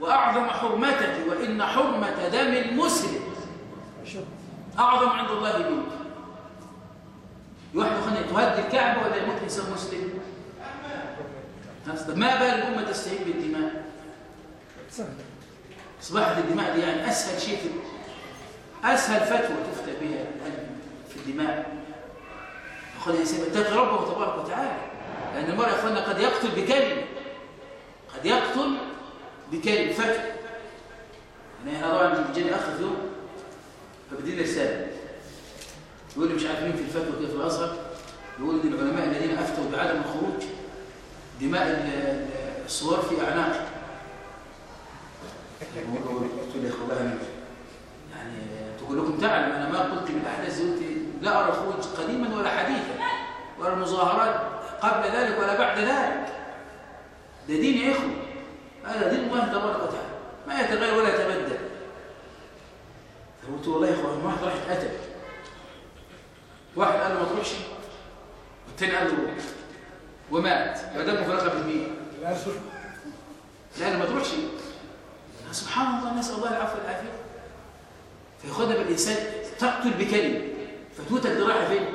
وأعظم حرمتك وإن حرمة دم المسلم أعظم عند الله منك. يوحد خلنا تهدي الكعبة ولا يموت إنسان مسلم؟ ما بال الأمة تستهين بالدماء أصبحت الدماء دي يعني أسهل شيء في أسهل فتوى تفتى بها في الدماء. يقول الإنسان يتقي ربه تبارك وتعالى. لأن المرء يا أخوانا قد يقتل بكلمة قد يقتل بكلمة فتوى. أنا طبعا جاني أخ في يوم فبدينا رسالة يقول لي مش عارف مين في الفتوى كده في الأزهر يقول لي العلماء الذين أفتوا بعدم الخروج دماء ال- الصور في أعناق. قلت له يا يعني تعلم أنا ما قلت من الأحداث قلت لا أرى الخروج قديما ولا حديثا ولا المظاهرات قبل ذلك ولا بعد ذلك. ده دين يا إخوة. هذا دين الله تبارك وتعالى. ما يتغير ولا يتبدل. فقلت والله يا إخوان واحد راح اتقتل واحد قال له ما تروحش والتاني قال له ومات. يبقى ده مفرقه بالمين لا ما تروحش. سبحان الله نسأل الله العفو والعافية. فياخدها بالانسان تقتل بكلمة. فتوتك دي رايحه فين؟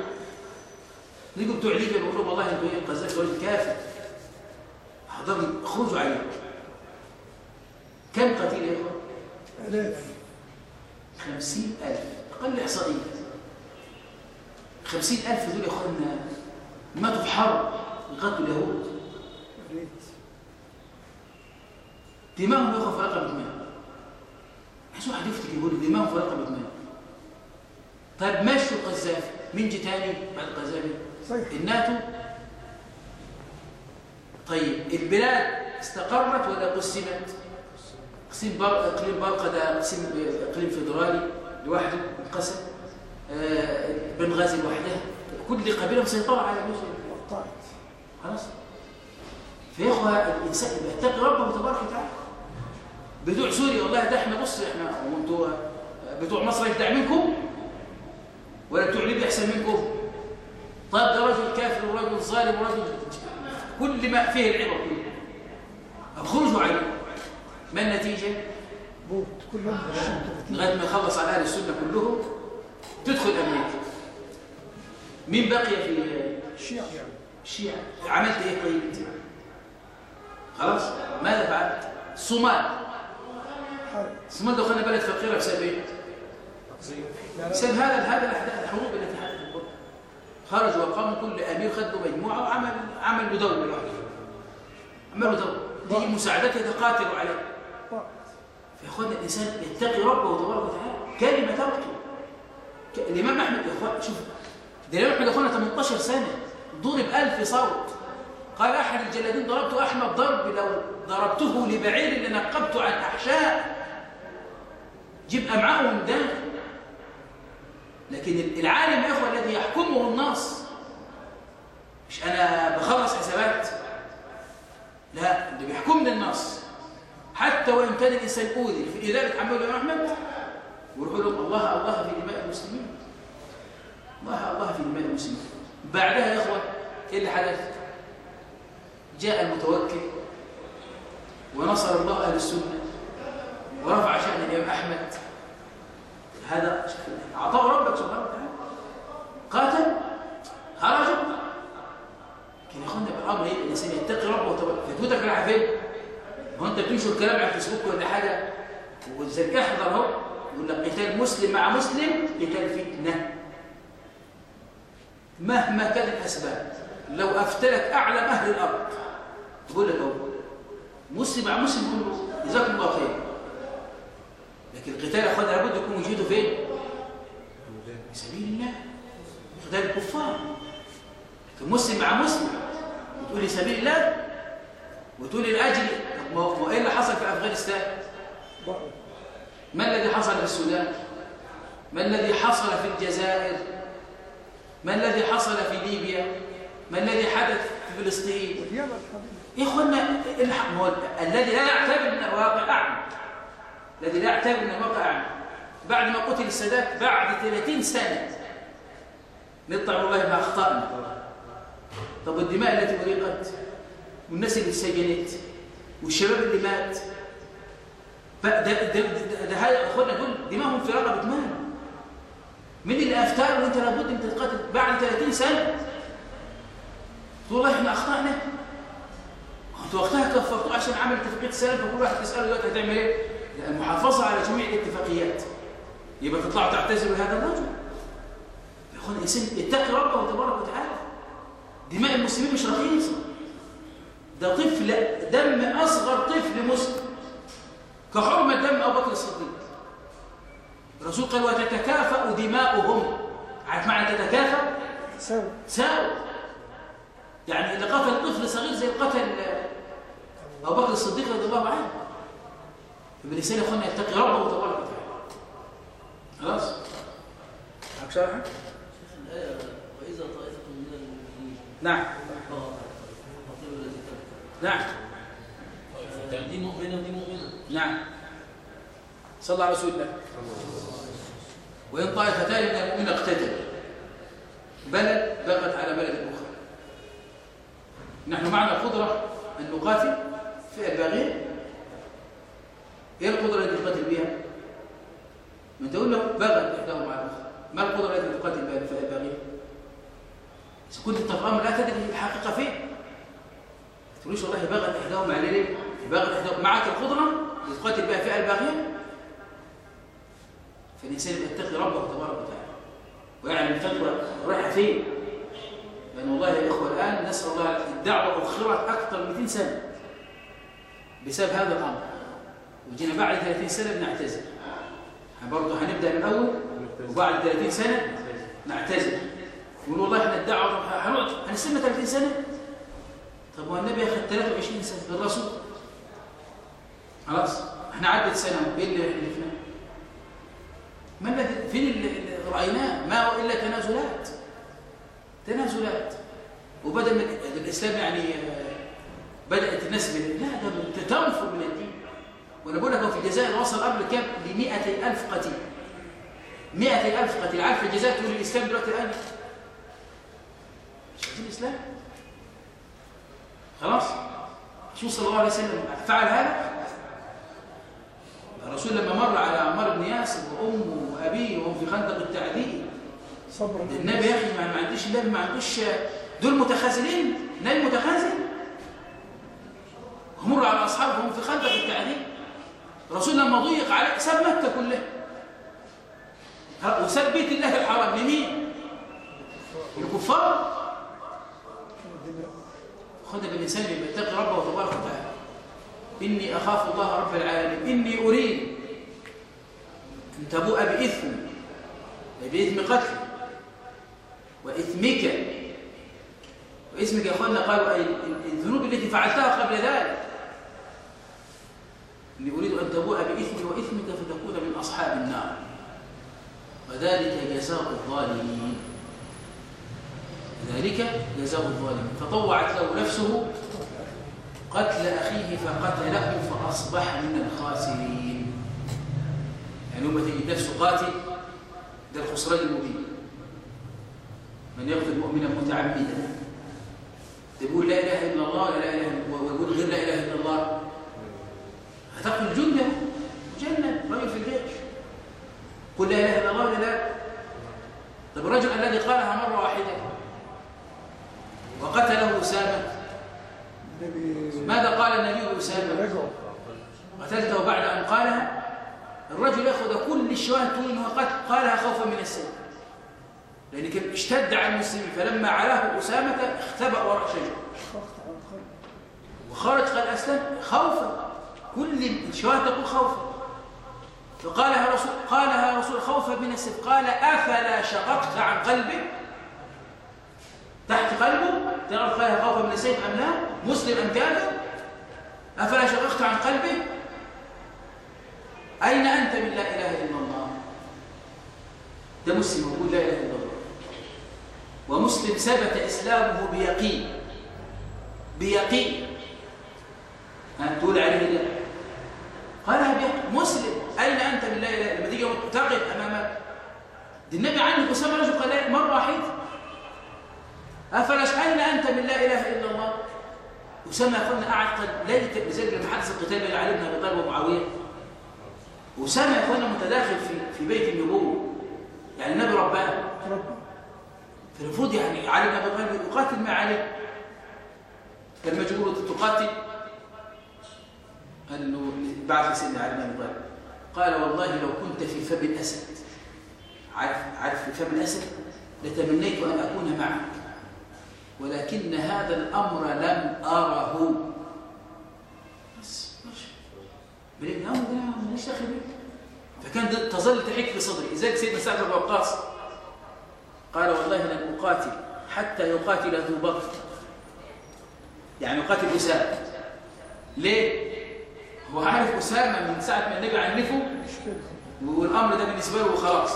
نيجوا بتوع ليبيا لهم والله أنتوا إيه القذافي راجل كافر حضروا اخرجوا عليه. كم قتيل يا إخوان؟ آلاف. خمسين ألف. أقل إحصائية. خمسين ألف دول يا أخوانا ماتوا في حرب. يقتلوا اليهود. دماغهم في رقم إدمان واحد يفتكر يقول لي دماغهم في رقم إدمان طيب مشوا القذافي مين جه تاني بعد القذافي؟ صحيح. الناتو؟ طيب البلاد استقرت ولا قسمت؟ قسم بر... إقليم برقه ده قسم إقليم فيدرالي لوحده انقسم. آه، بنغازي لوحدها. كل قبيلة مسيطره على جزء وقعت خلاص. فيا أخوة الإنسان يتقي ربه تبارك وتعالى. بتوع سوريا والله ده إحنا بص إحنا وأنتوا بتوع مصر يجدع منكم؟ ولا بتوع ليبيا أحسن منكم؟ طيب ده رجل كافر ورجل ظالم ورجل كل ما فيه العبر كله. اخرجوا عليه. ما النتيجة؟ موت. كلهم لغاية ما يخلص على أهل السنة كلهم تدخل أمريكا. مين بقي في الشيعة الشيعة عملت إيه طيب؟ انت خلاص ماذا فعلت؟ الصومال حرب الصومال دخلنا بلد فقيره بسبب إيه بسبب هذا هذا الحروب التي حدثت في القرى. خرجوا وقاموا كل أمير خد له مجموعة وعمل عمل له دوله لوحده عملوا دوله تيجي مساعدته يتقاتلوا عليه. يا اخوانا الإنسان يتقي ربه تبارك وتعالى. كلمة تقتل ك- الإمام أحمد يا أخوان شوف ده الإمام أحمد يا اخوانا 18 سنة ضرب ألف صوت. قال أحد الجلادين ضربت أحمد ضرب لو ضربته لبعير لنقبت عن أحشاء. جيب امعاءه من داخل لكن العالم يا اخوان الذي يحكمه النص مش أنا بخلص حسابات. لا اللي بيحكمني النص حتى وإن كان الإنسان أوذي في عمل الإمام أحمد ويروحوا لهم الله الله في دماء المسلمين. الله الله في دماء المسلمين. بعدها يا إخوة إيه اللي حدث؟ جاء المتوكل ونصر الله أهل السنة. ورفع شأن الإمام أحمد. هذا عطاء ربك سبحانه وتعالى. قاتل. خرجوا لكن يا اخوانا بالامر إيه الإنسان يتقي ربه وتبارك فتوتك رايحة فين؟ هو أنت بتنشر كلام على الفيسبوك ولا حاجة؟ وزي احضر اهو يقول لك قتال مسلم مع مسلم قتال فتنة. مهما كانت الأسباب لو افتلك اعلم أهل الأرض. يقول لك أهو مسلم مع مسلم كله جزاكم الله خير. لكن القتال يا اخوانا لابد يكون وجوده فين؟ في سبيل الله قتال الكفار لكن مسلم مع مسلم وتقول لي سبيل الله وتقول لي لأجل ما ما إيه اللي حصل في أفغانستان؟ ما الذي حصل في السودان؟ ما الذي حصل في الجزائر؟ ما الذي حصل في ليبيا؟ ما الذي حدث في فلسطين؟ يا اخوانا الذي لا يعتبر من الواقع أعمى الذي لا من الواقع اعمى بعد ما قتل السادات بعد 30 سنة. نطلع والله ما أخطأنا. طب الدماء التي أريقت والناس اللي اتسجنت والشباب اللي مات. ده ده, ده, ده دول دماغهم في رقبة مال. مين اللي أفتار وأنت لابد انت تقاتل بعد 30 سنة؟ تقول والله إحنا أنتوا وقتها كفرتوه عشان عمل اتفاقيه السلام فكل واحد تسأله دلوقتي هتعمل إيه؟ المحافظة على جميع الاتفاقيات. يبقى تطلعوا تعتذروا لهذا الرجل. يا إخوان الانسان اتقي ربه تبارك وتعالى. دماء المسلمين مش رخيصة. ده طفل دم أصغر طفل مسلم. كحرمة دم أبو بكر الصديق. الرسول قال وتتكافأ دماؤهم. عارف معنى تتكافأ؟ ساو ساو يعني إذا قتل طفل صغير زي قتل أبو بكر الصديق رضي الله عنه. باللسان يا اخوانا يتقي. ربه تبارك وتعالى خلاص؟ معك شرحة؟ الآية وإذا طائفة من المؤمنين نعم. نعم. دي مؤمنة ودي مؤمنة نعم. صلى على رسول الله. وإن طائفتان من المؤمنين اقتتلوا بلد بغت على بلد أخرى نحن معنا القدرة أن نقاتل في الباغية إيه القدرة التي تقاتل بها؟ من تقول له بغت إحداهما على الأخرى ما القدرة التي تقاتل بها في الباغية؟ إذا كنت تفهم لا تدري الحقيقة فين تقوليش والله بغت إحداهما على ليه؟ بغت إحداهما معك القدرة لتقاتل بها فئة الباغية فالإنسان يتقي ربه تبارك وتعالى ويعلم الفتوى رايحة فين لأن والله يا إخوة الآن نسأل الله الدعوة أخرت أكثر من 200 سنة بسبب هذا الأمر وجينا بعد 30 سنة بنعتذر برضه هنبدأ من الأول وبعد 30 سنة نعتذر يقول والله إحنا الدعوة هنقعد هنستنى 30 سنة؟ طب هو النبي أخذ 23 سنة بالرسول خلاص إحنا عدت سنة إيه اللي فينا؟ ما الذي فين اللي رأيناه؟ ما إلا تنازلات. تنازلات. وبدأ من الإسلام يعني آه، بدأت الناس من لا ده تنفر من الدين. وأنا بقول لك هو في الجزائر وصل قبل كام؟ ل 100000 قتيل. 100000 قتيل. عارف الجزائر تقول الإسلام دلوقتي الآن مش عايزين الإسلام؟ خلاص. شو صلى الله عليه وسلم فعل هذا؟ الرسول لما مر على عمار بن ياسر وأمه وأبيه وهم في خندق التعذيب صبرا النبي يا أخي ما النبي ما عندوش دول متخاذلين نبي متخاذل مر على اصحابه وهم في خندق التعذيب الرسول لما ضيق عليه ساب مكة كلها. ها، وساب بيت الله الحرام. لمين؟ الكفار؟ خد بالإنسان يبقى يتقي ربه تبارك وتعالى. إني أخاف الله رب العالمين. إني أريد أن تبوء بإثم بإثم قتل وإثمك. وإثمك يا أخوانا قالوا الذنوب التي فعلتها قبل ذلك. إني أريد أن تبوء بإثمي وإثمك فتكون من أصحاب النار. وذلك جزاء الظالمين. ذلك جزاء الظالمين. فطوعت له نفسه قتل أخيه فقتله فأصبح من الخاسرين. يعني لما تجد نفسه قاتل ده الخسران المبين. من يقتل مؤمنا متعمدا. تقول لا إله إلا الله لا إله ويقول غير لا إله إلا الله. جنده جنة رجل في الجيش. قل لا إله إلا الله لا. طب الرجل الذي قالها مرة واحدة. وقتله أسامة. ماذا قال النبي أسامة؟ قتلته بعد أن قالها. الرجل يأخذ كل الشواهد تقول أنه قد قالها خوفا من السيف. لأن كان اشتد على المسلمين. فلما علاه أسامة اختبأ وراء شجرة. وخرج قال أسلم خوفا. كل الشواهد تقول خوفا فقالها رسول قالها رسول خوفا من السيف قال أفلا شققت عن قلبك؟ تحت قلبه؟ تعرف قالها خوفا من السيف أم لا؟ مسلم أم كافر؟ أفلا شققت عن قلبه؟ أين أنت من لا إله إلا الله؟ ده مسلم يقول لا إله إلا الله. ومسلم ثبت إسلامه بيقين. بيقين. ها تقول عليه ده. قالها بيقين مسلم أين أنت لا إله لما تيجي تقف أمامك دي النبي عنه أسامة رجل قال لا مرة واحدة أفلاش أين أنت من لا إله إلا الله؟ أسامة يقولنا قاعد قد ليلة بذلك لما حدث القتال بين علي بن أبي طالب ومعاوية. أسامة يقولنا متداخل في في بيت النبوة. يعني النبي رباه. فالمفروض يعني علي بن أبي طالب يقاتل مع علي. لما يقولوا تقاتل. قال له بعث سيدنا علي بن طالب. قال والله لو كنت في فم الأسد. عارف عارف في فم الأسد؟ لتمنيت أن أكون معك. ولكن هذا الأمر لم أره. بس بلين الأمر ده ماليش دخل بيه فكان تظل تحك في صدري. لذلك سيدنا سعد بن وقاص قال والله لن أقاتل حتى يقاتل ذو بكر. يعني يقاتل أسامة. ليه؟ هو عارف أسامة من ساعة ما النبي عنفه والأمر ده بالنسبة له خلاص.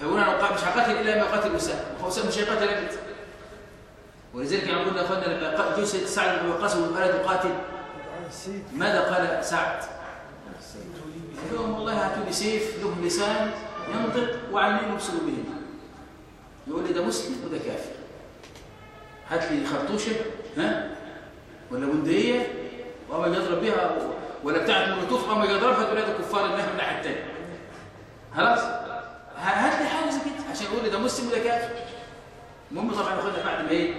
فيقول أنا مش هقاتل إلا ما يقاتل أسامة. هو أسامة مش هيقاتل أبدا. ولذلك قلنا أخوانا لما جو سعد بن وقاص وقال تقاتل ماذا قال سعد؟ لهم والله هاتوا لي سيف له لسان ينطق وعينين يبصروا به؟ يقول لي ده مسلم وده كافر. هات لي خرطوشة ها؟ ولا بندقية؟ وما يضرب بها ولا بتاعت مولوتوف وما يضربها تقول هذا كفار إنها من الناحيه الثانية خلاص؟ هات لي حاجة زي كده. عشان يقول لي ده مسلم وده كافر. المهم طبعا اخذنا بعد ما إيه؟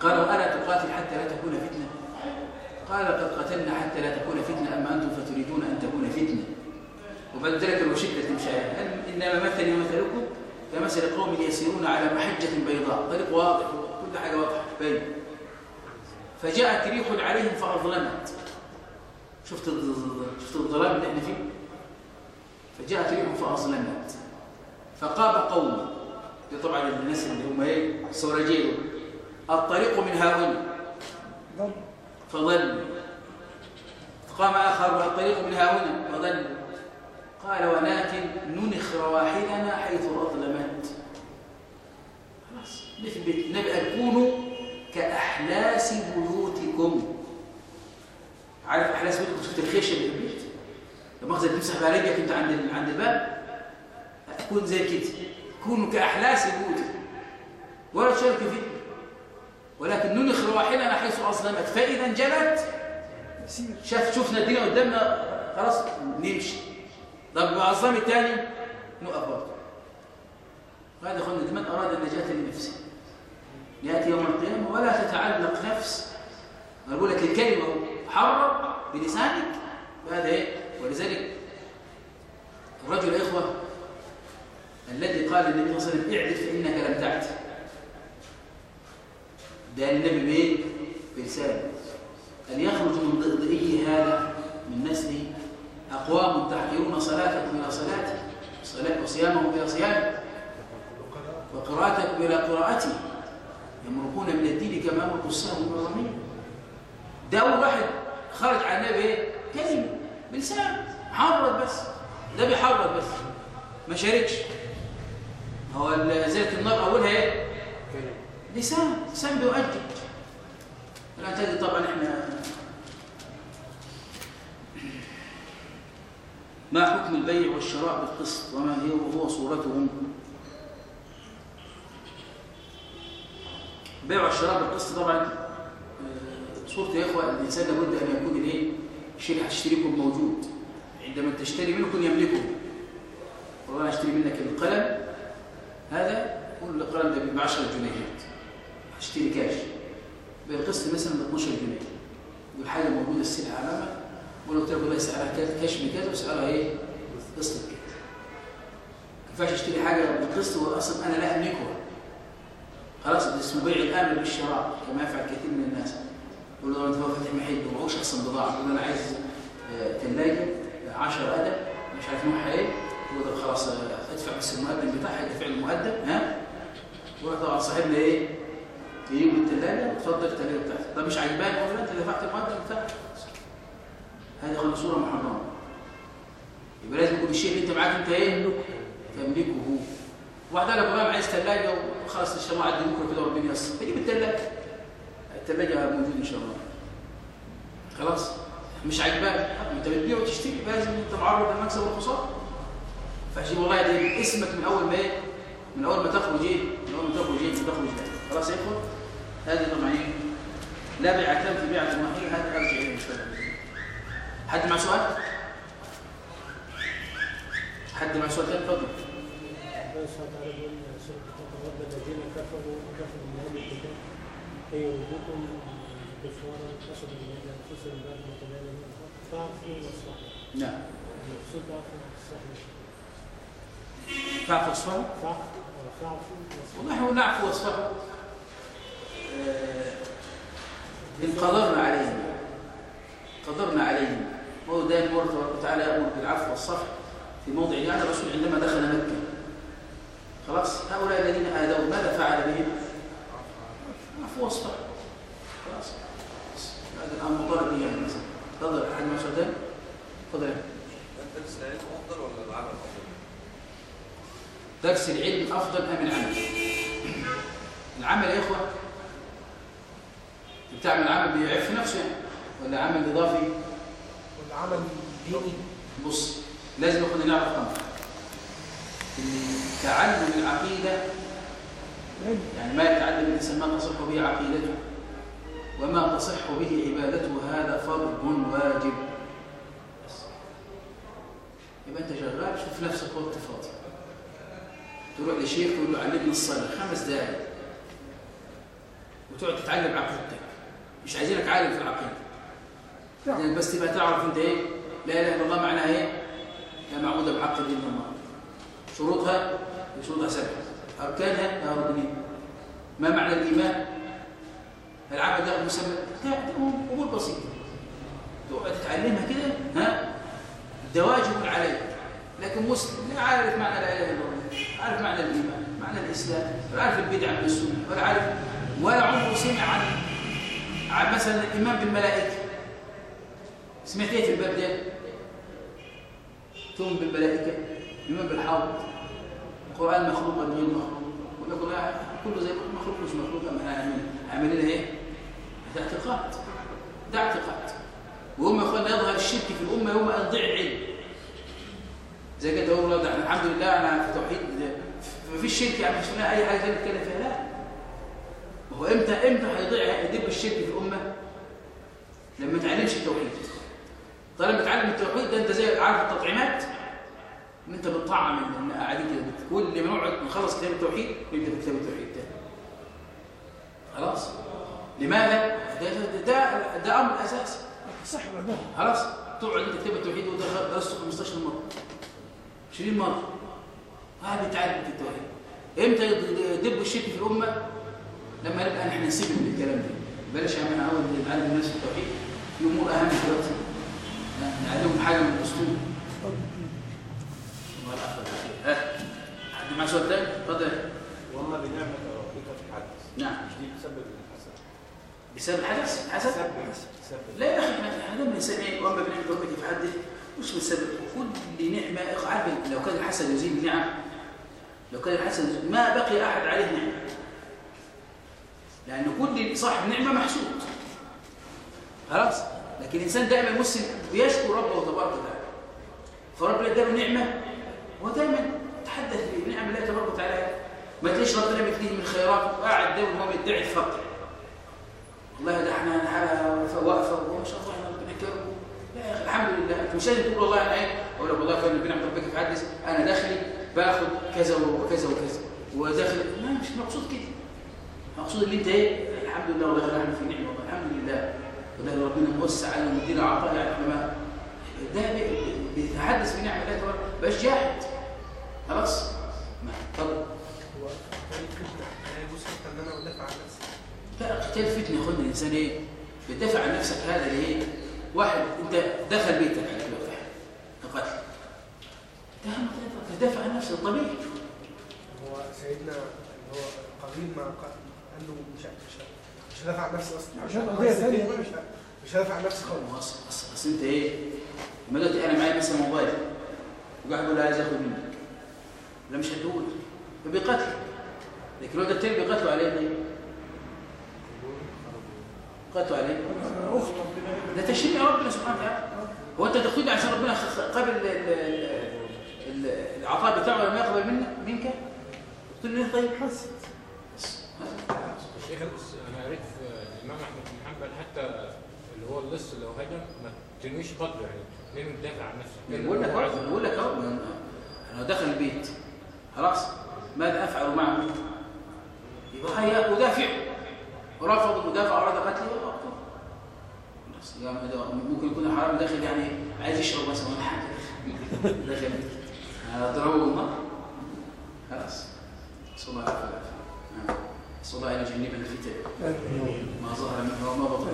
قالوا ألا تقاتل حتى لا تكون فتنة؟ قال قد قتلنا حتى لا تكون فتنة أما أنتم فتريدون أن تكون فتنة. وبعد ذلك وشدة مشاهد إنما مثلي ومثلكم كمثل قوم يسيرون على محجة بيضاء؟ طريق واضح كل حاجة واضحة باين فجاءت ريح عليهم فأظلمت. شفت شفت الظلام اللي إحنا فيه؟ فجاءت ريح فأظلمت. فقام قوم. دي طبعا الناس اللي هم إيه؟ السوراجيه الطريق من هؤلاء فظل قام آخر الطريق من هؤلاء فظل قال ولكن ننخ رواحلنا حيث أظلمت. خلاص. نثبت قال كونوا كأحلاس بيوتكم. عارف أحلاس بيوتكم؟ شفت الخيشة اللي في البيت. لما أخذ تمسح بها رجلك أنت عند عند الباب. تكون زي كده. كونوا كأحلاس بيوتكم. ولا تشارك فيه. ولكن ننخ رواحلنا حيث أظلمت. فإذا انجلت. شاف شفنا الدنيا قدامنا. خلاص نمشي. طب معظم الثاني نقف برضه. هذا اخوانا من أراد النجاة لنفسه. يأتي يوم القيامة ولا تتعلق نفس. أنا بقول لك الكلمة حرر بلسانك. هذا إيه ولذلك الرجل يا إخوة الذي قال للنبي صلى الله عليه وسلم اعدل فانك لم تعد ده النبي بايه بلسانه. أن يخرج من ضئضئي هذا من نسله أقوام تحقرون صلاتكم إلى صلاة وصيامهم إلى صيامي وقراءتكم إلى قراءتي يمرقون من الدين كما أمرق السهم من الرميم ده واحد خرج عن النبي إيه؟ كلمة بلسان حرد بس. ده بيحرد بس. ما شاركش. هو زيت النار أولها إيه؟ لسان. لسان بيؤجج لا تجد طبعا إحنا. ما حكم البيع والشراء بالقسط؟ وما هي هو صورتهم؟ البيع والشراء بالقسط طبعا آه، صورة يا إخوة الإنسان لابد أن يكون الشيء اللي هتشتريكم موجود. عندما تشتري منه يكون يملكه. والله أشتري منك القلم. هذا كل القلم ده ب 10 جنيهات. هشتري كاش. بالقسط مثلا ب 12 جنيه والحاجة موجودة السلعة ولو قلت لك والله سعرها كذا كشف كذا وسعرها إيه؟ قسط كذا. ما ينفعش أشتري حاجة بالقسط واصلا أنا لا أملكها. خلاص ده اسمه بيع الامن بالشراء كما يفعل كثير من الناس. يقول له انت فاتح محل ومعهوش أصلا بضاعه يقول أنا عايز ثلاجه 10 أدب مش عارف نوعها إيه. يقول له خلاص آه، ادفع بس المقدم بتاعها يدفع المقدم ها؟ وراح طبعا صاحبنا إيه؟ يجيب الثلاجه وتفضل الثلاجه بتاعتك. طب مش عجباني ولا أنت دفعت المقدم بتاعك. هذه خلنا صورة محرمة. يبقى لازم يكون الشيء اللي أنت معاك أنت إيه؟ تملكه. واحد قال ابو عايز ثلاجه الشماعة عندي بكره كده وربنا ييسر تجيب الثلاجه الثلاجه موجوده إن شاء الله. خلاص؟ مش عاجباك أنت بتبيع وتشتري. لازم أنت معرض للمكسب والخسارة. فعشان والله ده اسمك من أول ما إيه؟ من أول ما تخرج إيه؟ من أول ما تخرج إيه؟ تخرج خلاص يا اخوه هذه طبعا إيه؟ لا بيعتان في بيعة واحدة هذا أرجع إليه شاء الله. حد مع سؤال؟ حد مع سؤال ثاني اتفضل كفروا كفروا من أهل الكتاب فيريدكم كفارا قصدا لانفسهم بعد ما تبين لهم فاعفوا واصلحوا نعم. المقصود فاعفوا واصلحوا فاعفوا واصفحوا فاعفوا واصلحوا والله هو نعفو واصفحوا آه، إن قدرنا عليهم قدرنا عليهم هو ده الله تبارك وتعالى يأمر بالعفو والصفح في موضع يعني الرسول عندما دخل مكة. خلاص هؤلاء الذين آذوا ماذا فعل بهم؟ عفو واصفح خلاص هذا الأمر مطالب به يعني مثلا تفضل أحد ما تفضل. يا درس العلم أفضل ولا العمل أفضل؟ درس العلم أفضل أم العمل؟ العمل يا إخوة. بتعمل عمل بيعف نفسه يعني ولا عمل إضافي؟ والعمل ديني بص لازم ياخد نعرف أمر تعلم العقيدة يعني ما يتعلم الإنسان ما تصح به عقيدته وما تصح به عبادته هذا فرض واجب. يبقى أنت شغال شوف نفسك وقت فاضي. تروح لشيخ تقول له علمني الصلاة خمس دقائق وتقعد تتعلم عقيدتك. مش عايزينك عالم في العقيدة. بس تبقى تعرف أنت إيه؟ لا إله إلا الله معناها إيه؟ لا معبود بحق إلا الله. شروطها شروطها سبعه أركانها يا ربنا ما معنى الإيمان؟ العمل ده مسمى. أمور بسيطة. تقعد تتعلمها كده ها؟ ده واجب عليك. لكن مسلم لا عارف معنى لا إله إلا الله. عارف معنى الإيمان معنى الإسلام ولا عارف البدعه من السنة ولا عارف ولا عمره سمع عن عن مثلا الإيمان بالملائكة. سمعت إيه في الباب ده؟ تؤمن بالملائكة. ايمان بالحوض. القرآن مخلوق ولا غير مخلوق. ولا كله كله زي مخلوق مش مخلوق أما هنعمل عامل لنا إيه؟ ده اعتقاد. ده اعتقاد. وهم اخوانا يظهر الشرك في الأمة يوم ان ضيع العلم زي كده تقول الله الحمد لله أنا في توحيد ما فيش شرك يعني مش أي حاجة ثانية نتكلم فيها. لا. هو إمتى إمتى هيضيع يدب الشرك في الأمة؟ لما ما تعلمش التوحيد. طالما تتعلم التوحيد ده أنت زي عارف التطعيمات. ان انت بتطعم إن قاعدين كده كل ما نقعد نخلص كتاب التوحيد نبدا في كتاب التوحيد تاني خلاص. لماذا؟ ده ده ده, ده أمر أساسي. صح؟ خلاص. تقعد أنت كتاب التوحيد وده درسته 15 مرة. 20 مرة. هذا بيتعلم في التوحيد. إمتى يدب الشرك في الأمة؟ لما نبقى نحن نسيب من الكلام ده. بلاش عم نعود نعلم الناس التوحيد. في امور أهم دلوقتي. نعلمهم حاجة من الاسلوب الله العفو. ها؟ حد معاه سؤال تاني؟ اتفضل وما بنعمة ربك في حدث نعم. دي بتسبب الحسد. بسبب الحدث؟ حسد تسبب تسبب لا يا أخي إحنا هذا من سنه وأما بنعمة ربك في حده مش بسبب كل نعمه عارف لو كان الحسد يزيد النعم لو كان الحسد ما بقي أحد عليه نعمة. لأن كل صاحب نعمة محسود. خلاص؟ لكن الإنسان دائما مسلم بيشكر ربه تبارك وتعالى. فربنا اداله نعمة ودائما تحدث بنعم الله تبارك وتعالى ما تلاقيش ربنا بيديه من خيرات وقاعد دايما وهو بيدعي الفقر. والله ده إحنا حالة واقفه وما شاء الله إحنا ربنا يكرمه لا يا أخي الحمد لله. أنت مش لازم تقول والله أنا إيه؟ أقول لك والله فلان بنعمه ربك في حدث أنا داخلي باخد كذا وكذا وكذا وداخل لا مش مقصود كده. مقصود اللي أنت إيه؟ الحمد لله والله إحنا في نعمة والله الحمد لله. والله ربنا موسع علينا ومدينا عطاء يعني ما ده بي- بيتحدث بنعمه الله تبارك بقاش جاحد خلاص؟ ما اتفضل هو طريق فتنة بص حتى ان أنا بدافع عن نفسي. لا قتال فتنه يا اخوانا الإنسان إيه؟ بتدافع عن نفسك هذا ليه؟ واحد أنت دخل بيتك على كده قتل ده تدافع عن نفسك طبيعي. هو سيدنا اللي هو قبيل ما قال قال له مش مش مش هدافع عن نفسي أصلا. ثانية بقى. مش مش هدافع عن نفسي خالص. هو اصل اصل اصل أنت إيه؟ لما دلوقتي أنا معايا مثلا موبايل وقاعد يقول لي عايز اخد منك لا مش هديهولك فبيقتل لكن الواد التاني بيقتلوا عليه. ليه؟ قتلوا عليه. أخت ده تشريع ربنا سبحانه وتعالى. هو أنت تاخدني عشان ربنا قبل ال- ال- ال- العطاء بتاعه لما يقبل منك منك؟ قلت له ليه طيب حسد. الشيخ أنا قريت في الإمام أحمد بن حنبل حتى اللي هو اللص لو هجم ما تنويش قدره يعني لأنه تدافع عن نفسك بقول لك هو بقول لك أهو أنا دخل البيت. خلاص؟ ماذا أفعل معه؟ يبقى هيا ادافع رفض المدافع بس يعني ده ممكن يكون الحرامي داخل يعني عايز يشرب مثلا ولا حاجة. داخل. أضربه بالنار خلاص. صلى الله عليه وسلم نسأل الله أن يجنبنا الفتن. ما ظهر منها وما بطن.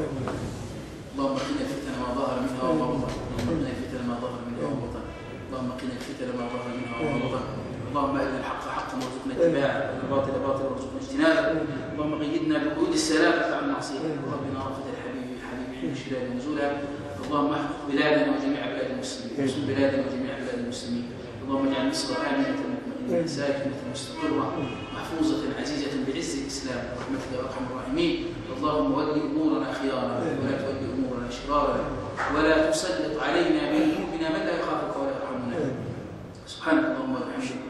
اللهم قنا الفتن ما ظهر منها وما بطن. اللهم قنا الفتن ما ظهر منها وما بطن. اللهم قنا الفتن ما ظهر منها وما بطن. اللهم ارنا الحق حقا وارزقنا اتباعه والباطل باطلا وارزقنا اجتنابه. اللهم قيدنا بقيود السلامه عن المعصيه ربنا رافد الحبيب الحبيب من شلال نزولها اللهم احفظ بلادنا وجميع بلاد المسلمين. واسم بلادنا وجميع بلاد المسلمين. اللهم اجعل مصر آمنة مطمئنة ساكنة مستقرة محفوظة عزيزة بعز الإسلام. برحمتك يا أرحم الراحمين. اللهم ول أمورنا خيارنا ولا تول أمورنا شرارنا ولا تسلط علينا بذنوبنا من لا يخافك ولا يرحمنا. سبحانك اللهم وبحمدك.